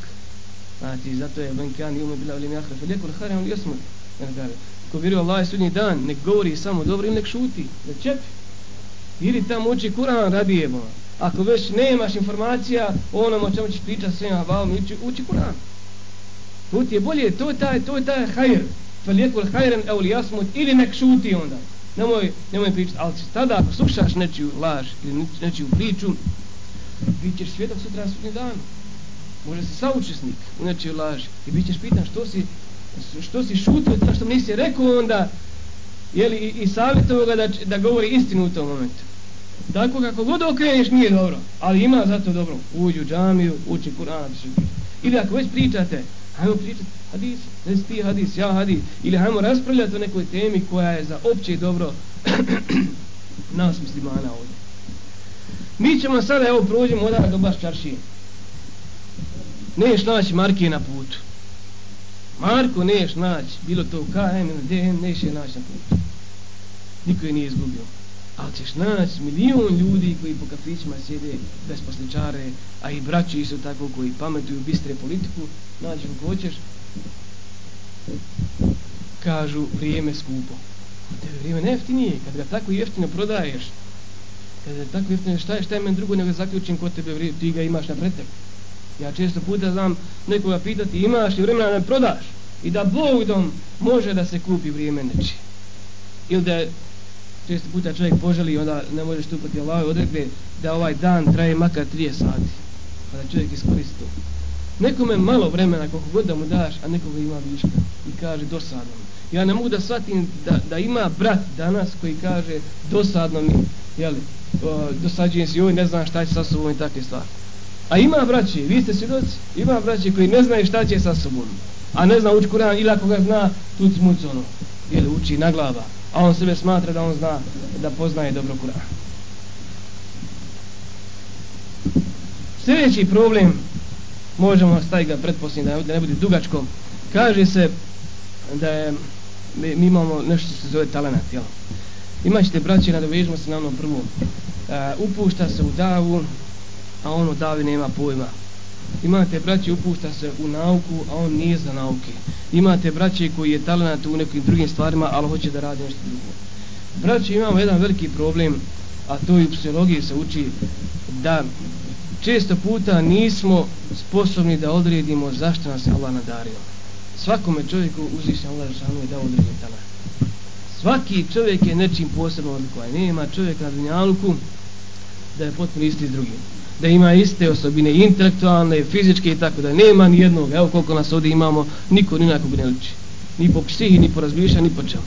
Znači, zato je ben kan ume bila ulim jahre, fe lijekul haram li jasmut. Ko vjeruje Allah je sudnji dan, nek govori samo dobro ili nek šuti, nek čepi. Ili tamo uči Kur'an radijemo. Ako već nemaš informacija o onom o čemu ćeš pričati svima habalom, uči, uči Kur'an. Put je bolje, to je taj, to je taj hajr. Falijekul hajren eul jasmut ili nek šuti onda. Nemoj, nemoj pričati ali tada ako slušaš nečiju laž ili nečiju priču bit ćeš svjetak sutra sudnji dan. Može se saučesnik u nečiju laži. I bit ćeš pitan što si što si šutio to što mi nisi rekao onda jeli, i, i savjetovo ga da, da govori istinu u tom momentu tako kako god okreneš nije dobro ali ima zato dobro uđi u džamiju uči Kur'an ili ako već pričate hajmo pričati hadis, ne ti hadis, ja hadis, ili hajmo raspravljati o nekoj temi koja je za opće dobro nas muslimana ovdje. Mi ćemo sada, evo, prođemo odavno do baš čaršije. Neš naći Marke na putu. Marko neš naći, bilo to u KM ili DM, neš je naći na putu. Niko je nije izgubio. Ali ćeš naći milion ljudi koji po kafićima sjede bez posličare, a i braći su tako koji pametuju bistre politiku, nađu ko hoćeš, kažu vrijeme skupo. Tebe vrijeme neftinije, kad ga tako jeftino prodaješ, kad ga tako jeftino, šta je, šta je men drugo nego zaključim kod tebe vrijeme, ti ga imaš na pretek. Ja često puta znam nekoga pitati, imaš li vremena da prodaš? I da Bogdom može da se kupi vrijeme neči. Ili da često puta čovjek poželi onda ne može stupati Allahove odredbe da ovaj dan traje makar 30 sati. Pa da čovjek iskoristi to nekome malo vremena koliko god da mu daš, a nekoga ima viška i kaže dosadno mi. Ja ne mogu da shvatim da, da ima brat danas koji kaže dosadno mi, jeli, o, dosađujem si joj, ne znam šta će sa sobom i takve stvari. A ima braći, vi ste svjedoci, ima braći koji ne znaju šta će sa sobom, a ne zna uči Kur'an ili ako ga zna, tu muc ono, ili uči na glava, a on sebe smatra da on zna da poznaje dobro Kur'an. Sljedeći problem možemo staviti ga pretposljedno da ne bude dugačko kaže se da je mi, mi imamo nešto što se zove talenat jel? imaćete braće nadovežimo se na ono prvo e, upušta se u davu a on u davi nema pojma imate braće upušta se u nauku a on nije za nauke imate braće koji je talenat u nekim drugim stvarima ali hoće da radi nešto drugo braće imamo jedan veliki problem a to i u psihologiji se uči da često puta nismo sposobni da odredimo zašto nas Allah nadario. Svakome čovjeku uzvišnja Allah šanu je da odredi talent. Svaki čovjek je nečim posebno odlikovan. Nema čovjeka na dunjaluku da je potpuno isti s drugim. Da ima iste osobine intelektualne, fizičke i tako da nema ni jednog. Evo koliko nas ovdje imamo, niko ni nakog ne liči. Ni po psihi, ni po razmišljanju, ni po čemu.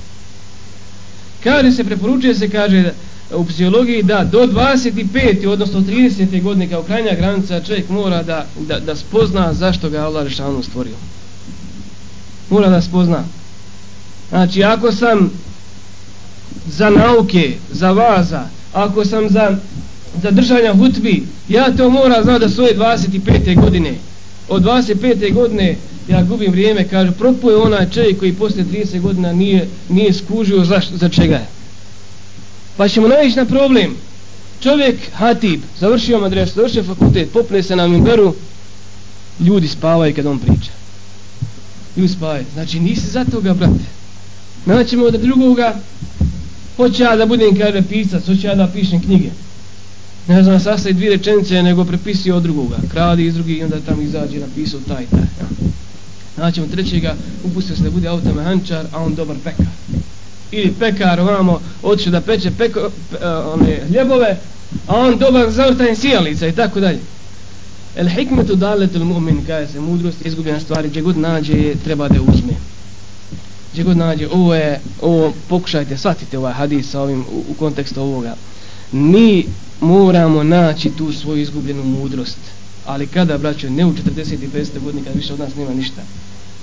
Kaže se, preporučuje se, kaže u psihologiji da do 25. odnosno 30. godine kao krajnja granica čovjek mora da, da, da spozna zašto ga Allah Žešanu stvorio. Mora da spozna. Znači, ako sam za nauke, za vaza, ako sam za, za držanja hutbi, ja to mora znati da svoje 25. godine, od 25. godine ja gubim vrijeme, kaže, propuje onaj čovjek koji posle 30 godina nije, nije skužio za, za čega je. Pa ćemo naići na problem. Čovjek, hatib, završio madres, završio fakultet, popne se na mimberu, ljudi spavaju kad on priča. Ljudi spavaju. Znači, nisi za toga, brate. Naćemo da drugoga, hoće ja da budem, kaže, pisac, hoće ja da pišem knjige. Ne znam, sastavi dvije rečenice, nego prepisio od drugoga. Kradi iz drugi i onda tamo izađe napisao taj, taj. Znači, ja. Naćemo trećega, upustio se da bude automehančar, a on dobar pekar ili pekar ovamo odšao da peče peko, pe, e, one hljebove a on dobar zavrtajn sijalica i tako dalje el hikmetu daletul mu'min kaže se mudrost izgubljena stvari gdje god nađe je treba da uzme gdje god nađe ovo je ovo pokušajte shvatite ovaj hadis sa ovim u, u kontekstu ovoga mi moramo naći tu svoju izgubljenu mudrost. Ali kada braćo ne u 40 i 50 godini kada više od nas nema ništa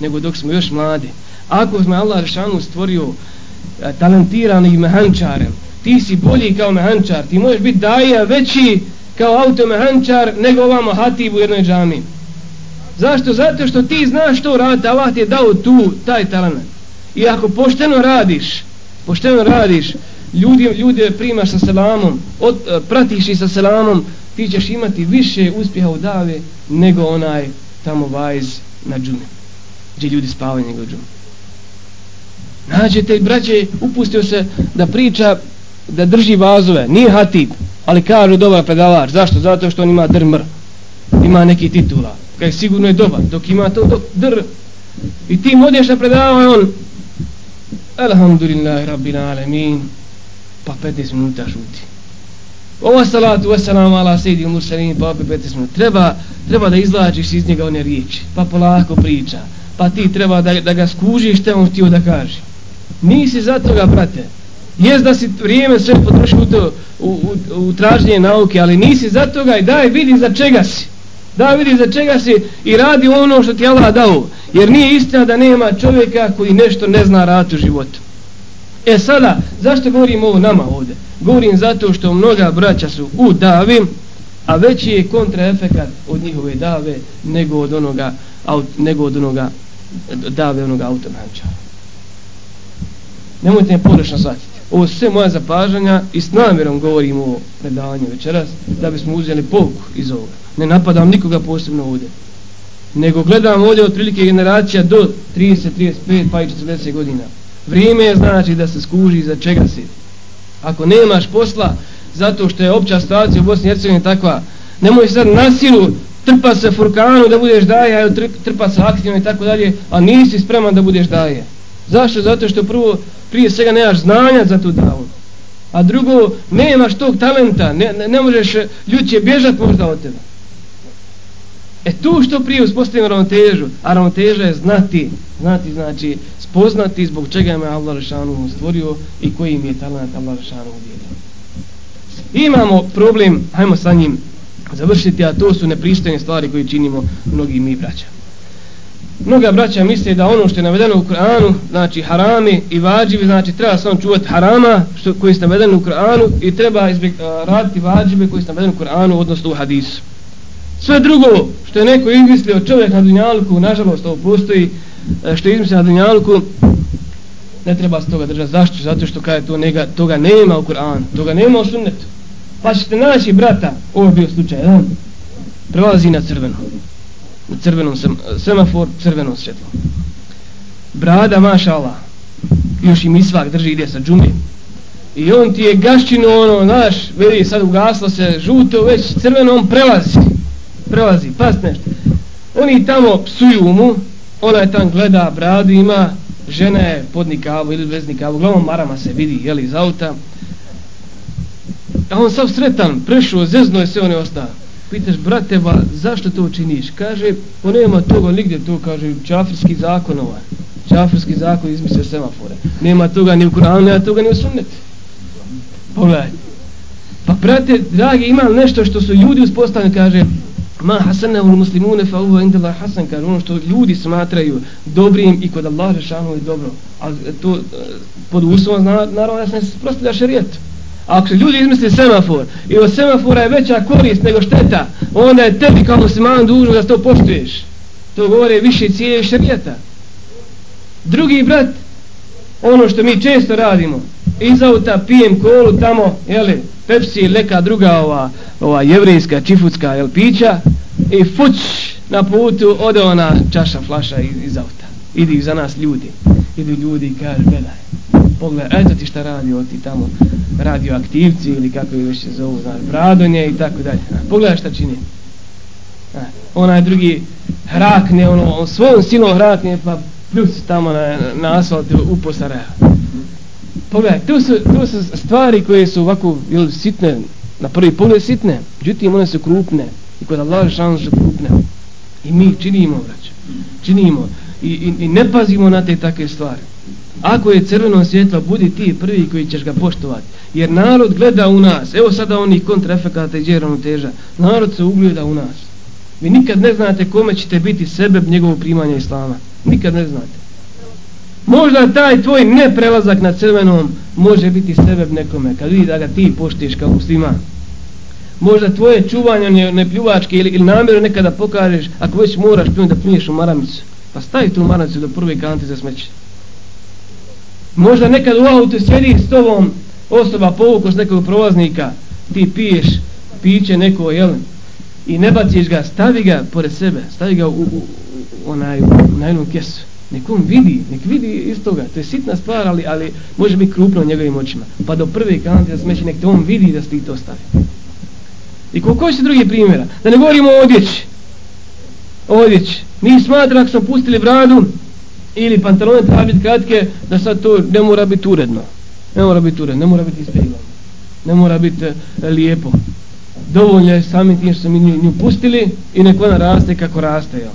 nego dok smo još mladi. Ako smo Allah rešanu stvorio E, talentiranih mehančarem ti si bolji kao mehančar ti možeš biti daja veći kao automehančar nego ovamo hatib u jednoj džami. Zašto? zato što ti znaš što raditi Allah ti je dao tu taj talent. I ako pošteno radiš pošteno radiš ljudi, ljudi primaš sa selamom od, e, pratiš i sa selamom ti ćeš imati više uspjeha u dave nego onaj tamo vajz na džume, gdje ljudi spavaju nego džume. Nađete, braće, upustio se da priča, da drži vazove. Nije hatib, ali kažu dobar predavač. Zašto? Zato što on ima drmr. Ima neki titula. Kaj sigurno je dobar. Dok ima to dok dr. I ti modeš na predavanje, on Alhamdulillah, Rabbil Alamin. Pa 15 minuta šuti. Ova salatu, wassalamu ala sejdi mursalin, pa opet 15 minuta. Treba, treba da izlačiš iz njega one riječi. Pa polako priča. Pa ti treba da, da ga skužiš, što on htio da kaže nisi za toga, brate. Jes da si vrijeme sve potrošio u, to, u, u, u traženje nauke, ali nisi za toga i daj vidi za čega si. Da vidi za čega si i radi ono što ti Allah dao. Jer nije istina da nema čovjeka koji nešto ne zna raditi u životu. E sada, zašto govorim ovo nama ovdje? Govorim zato što mnoga braća su u davi, a veći je kontraefekat od njihove dave nego od onoga, aut, nego od onoga dave onoga automančara nemojte me pogrešno shvatiti. Ovo sve moja zapažanja i s namjerom govorim o predavanju večeras, da bismo uzeli pouku iz ovoga. Ne napadam nikoga posebno ovdje. Nego gledam ovdje od prilike generacija do 30, 35 pa i 40 godina. Vrijeme je znači da se skuži za čega si. Ako nemaš posla, zato što je opća situacija u Bosni i Hercegovini takva, nemoj sad na silu trpa se furkanu da budeš daje, trpa se aktivno i tako dalje, a nisi spreman da budeš daje. Zašto? Zato što prvo, prije svega nemaš znanja za tu davu. A drugo, nemaš tog talenta, ne, ne, ne možeš, ljudi će bježati možda od tebe. E tu što prije uspostavimo ravnotežu, a ravnoteža je znati, znati znači spoznati zbog čega me Allah Rešanu stvorio i koji mi je talent Allah Rešanu udjelio. Imamo problem, hajmo sa njim završiti, a to su nepristojne stvari koje činimo mnogi mi braća. Mnoga braća misle da ono što je navedeno u Kur'anu, znači harami i vađibi, znači treba samo čuvati harama što, koji su navedeni u Kur'anu i treba izbjeg, raditi vađive koji su navedeni u Kur'anu, odnosno u hadisu. Sve drugo što je neko izmislio čovjek na dunjalku, nažalost ovo postoji, e, što je izmislio na dunjalku, ne treba se toga držati. Zašto? Zato što kada to nega, toga nema u Kur'anu, toga nema u sunnetu. Pa ćete naći brata, ovo je bio slučaj, jedan, prelazi na crveno na crvenom sem, semafor, crveno svjetlo. Brada, maša Allah, još i misvak drži, ide sa džume. I on ti je gašćino, ono, znaš, vidi, sad ugaslo se žuto, već crveno, on prelazi. Prelazi, pas nešto. Oni tamo psuju mu, ona je tam gleda, bradu ima, žena je pod nikavu ili bez nikavu, glavom marama se vidi, jeli, iz auta. A on sav sretan, prešao, zezno je sve one ostao pitaš, brate, ba, zašto to činiš? Kaže, pa nema toga nigdje, to kaže, čafirski zakon ovaj. Čafirski zakon izmislio semafore. Nema toga ni u Kur'anu, nema toga ni u sunnetu. Pogledaj. Pa brate, dragi, ima nešto što su ljudi uspostavljeni, kaže, ma hasana u muslimune fa huwa inda Allah hasan, kaže, ono što ljudi smatraju dobrim i kod Allah šanu je dobro. A to, eh, pod uslovom, naravno, da se prosto da šerijat A ako se ljudi izmisli semafor i od semafora je veća korist nego šteta, onda je tebi kao musliman dužno da to poštuješ. To govore više cijeli šarijeta. Drugi brat, ono što mi često radimo, iz auta pijem kolu tamo, jeli, Pepsi ili neka druga ova, ova jevrijska, čifutska, jel, pića i fuć na putu ode ona čaša flaša iz, iz auta. Idi za nas ljudi. Idu ljudi i kaže, gledaj, pogledaj, eto ti šta radi ti tamo radioaktivci ili kako je se zovu, znaš, bradonje i tako dalje. Pogledaj šta čini. A, onaj drugi hrakne, ono, svojom silom hrakne, pa plus tamo na, na asfalt u uposara. Pogledaj, to su, to su stvari koje su ovako jel, sitne, na prvi pogled sitne, međutim one su krupne i kod Allah šans su krupne. I mi činimo, brać, činimo i, i, i ne pazimo na te takve stvari. Ako je crveno svjetlo, budi ti prvi koji ćeš ga poštovati. Jer narod gleda u nas, evo sada onih kontraefekata i džeranu teža, narod se ugleda u nas. Vi nikad ne znate kome ćete biti sebe njegovog primanja islama. Nikad ne znate. Možda taj tvoj neprelazak na crvenom može biti sebeb nekome, kad vidi da ga ti poštiš kao muslima. Možda tvoje čuvanje ne, ne pljuvačke ili, ili namjeru nekada pokažeš, ako već moraš pljunuti da pljuješ u maramicu, pa stavi tu maramicu do prve kante za smeće. Možda nekad u autu sjedi s tobom osoba povuko s nekog provoznika, ti piješ piće neko, jel? I ne baciš ga, stavi ga pored sebe, stavi ga u, u, u onaj, u najlom kesu. Nek on vidi, nek vidi iz toga. To je sitna stvar, ali, ali može biti krupno u njegovim očima. Pa do prve kanti da smeći, nek te on vidi da ti to stavi. I koliko će drugi primjera? Da ne govorimo o odjeći. Odjeći. Mi smatra ako smo pustili bradu, ili pantalone treba biti kratke, da sad to ne mora biti uredno. Ne mora biti uredno, ne mora biti ispeglano. Ne mora biti e, lijepo. Dovoljno je sami tim što smo nju, nju pustili i nek ona raste kako raste. Jel?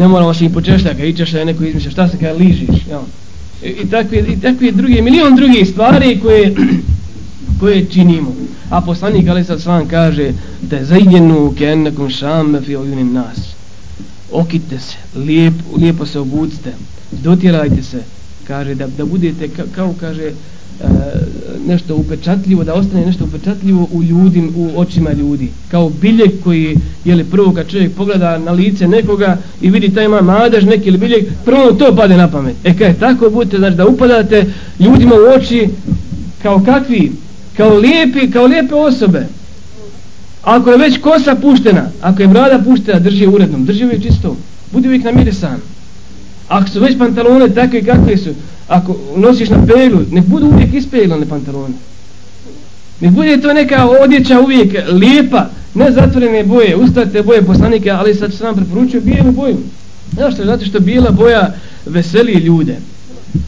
Ne moramo se i počešljaka, i češlja neko izmišlja, šta se kada ližiš. Jel? I, i, takve, I takve druge, milion drugih stvari koje, koje činimo. A poslanik Ali sad svan kaže da zajednu ke kenakum šame fi ojunim nas okite se, lijep, lijepo se obucite, dotjerajte se, kaže da, da budete ka, kao kaže E, nešto upečatljivo, da ostane nešto upečatljivo u ljudim, u očima ljudi. Kao biljeg koji, je li prvo kad čovjek pogleda na lice nekoga i vidi taj ima madež neki ili biljeg, prvo to pade na pamet. E kaj, tako budete, znači da upadate ljudima u oči kao kakvi, kao lijepi, kao lijepe osobe. Ako je već kosa puštena, ako je brada puštena, drži je urednom, drži je čistom. budi uvijek namirisan. Ako su već pantalone takve kakve su, ako nosiš na peglu, ne budu uvijek ispeglane pantalone. Ne bude to neka odjeća uvijek lijepa, ne zatvorene boje, ustate boje poslanike, ali sad sam preporučio bijelu boju. Znaš zato što bijela boja veseli ljude.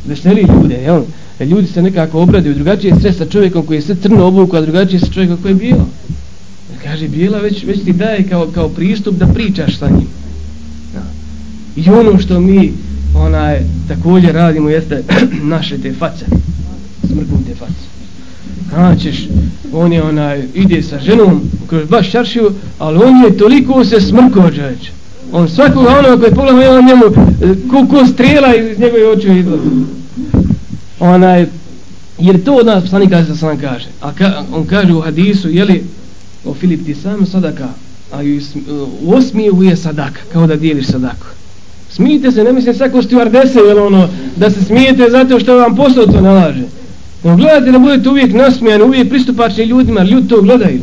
Veseli ljude, jel? Ljudi se nekako obraduju, drugačije je sa čovjekom koji je sve crno obuku, a drugačije sa čovjekom koji je bijelo kaže bijela već, već ti daje kao, kao pristup da pričaš sa njim ja. i ono što mi onaj također radimo jeste naše te face smrknute face. Kažeš on je onaj ide sa ženom kroz baš čaršiju ali on je toliko se smrko čovječ on svakoga onoga koji pogleda on njemu e, ko, ko strela iz njegove očiju izlazi. Onaj jer to od nas poslanika se sam kaže. A ka, on kaže u hadisu jeli o Filip ti sam sadaka a u osmijevu je sadaka kao da dijeliš sadaku smijete se, ne mislim svako stewardese jel ono, da se smijete zato što vam posao to nalaže. No gledajte da budete uvijek nasmijani uvijek pristupačni ljudima, ljudi to gledaju.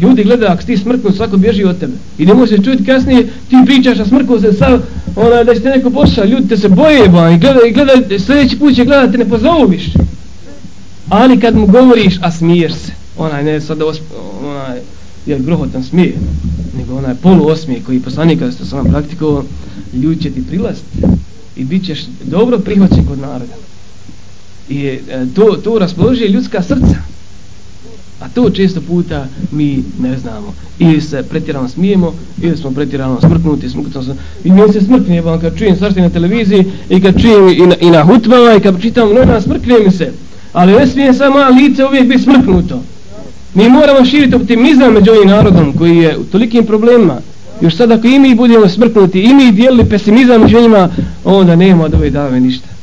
Ljudi gledaju ako ti smrknu svako bježi od tebe. I ne može se čuti kasnije ti pričaš a smrknu se sad ona, da ćete neko posao ljudi te se boje ba, i gledaj, gledaj, sljedeći put će gledati ne pozovu više ali kad mu govoriš a smiješ se. Onaj ne sada onaj jel, grohotan smije nego onaj poluosmije koji poslanik kada ste sam praktikovao ljudi će ti prilaziti i bit ćeš dobro prihvaćen kod naroda i e, to, to raspoloži ljudska srca A to često puta mi ne znamo. Ili se pretjerano smijemo, ili smo pretjerano smrknuti, smrknuti smo. I mi se smrkne, jebam, kad čujem svašta na televiziji, i kad čujem i na, i na hutvama, i kad čitam novina, smrkne mi se. Ali ne smije samo lice uvijek biti smrknuto. Mi moramo širiti optimizam među ovim narodom koji je u tolikim problemima. Još sad ako i mi budemo smrknuti, i mi dijelili pesimizam među njima, onda nema od ove dave ništa.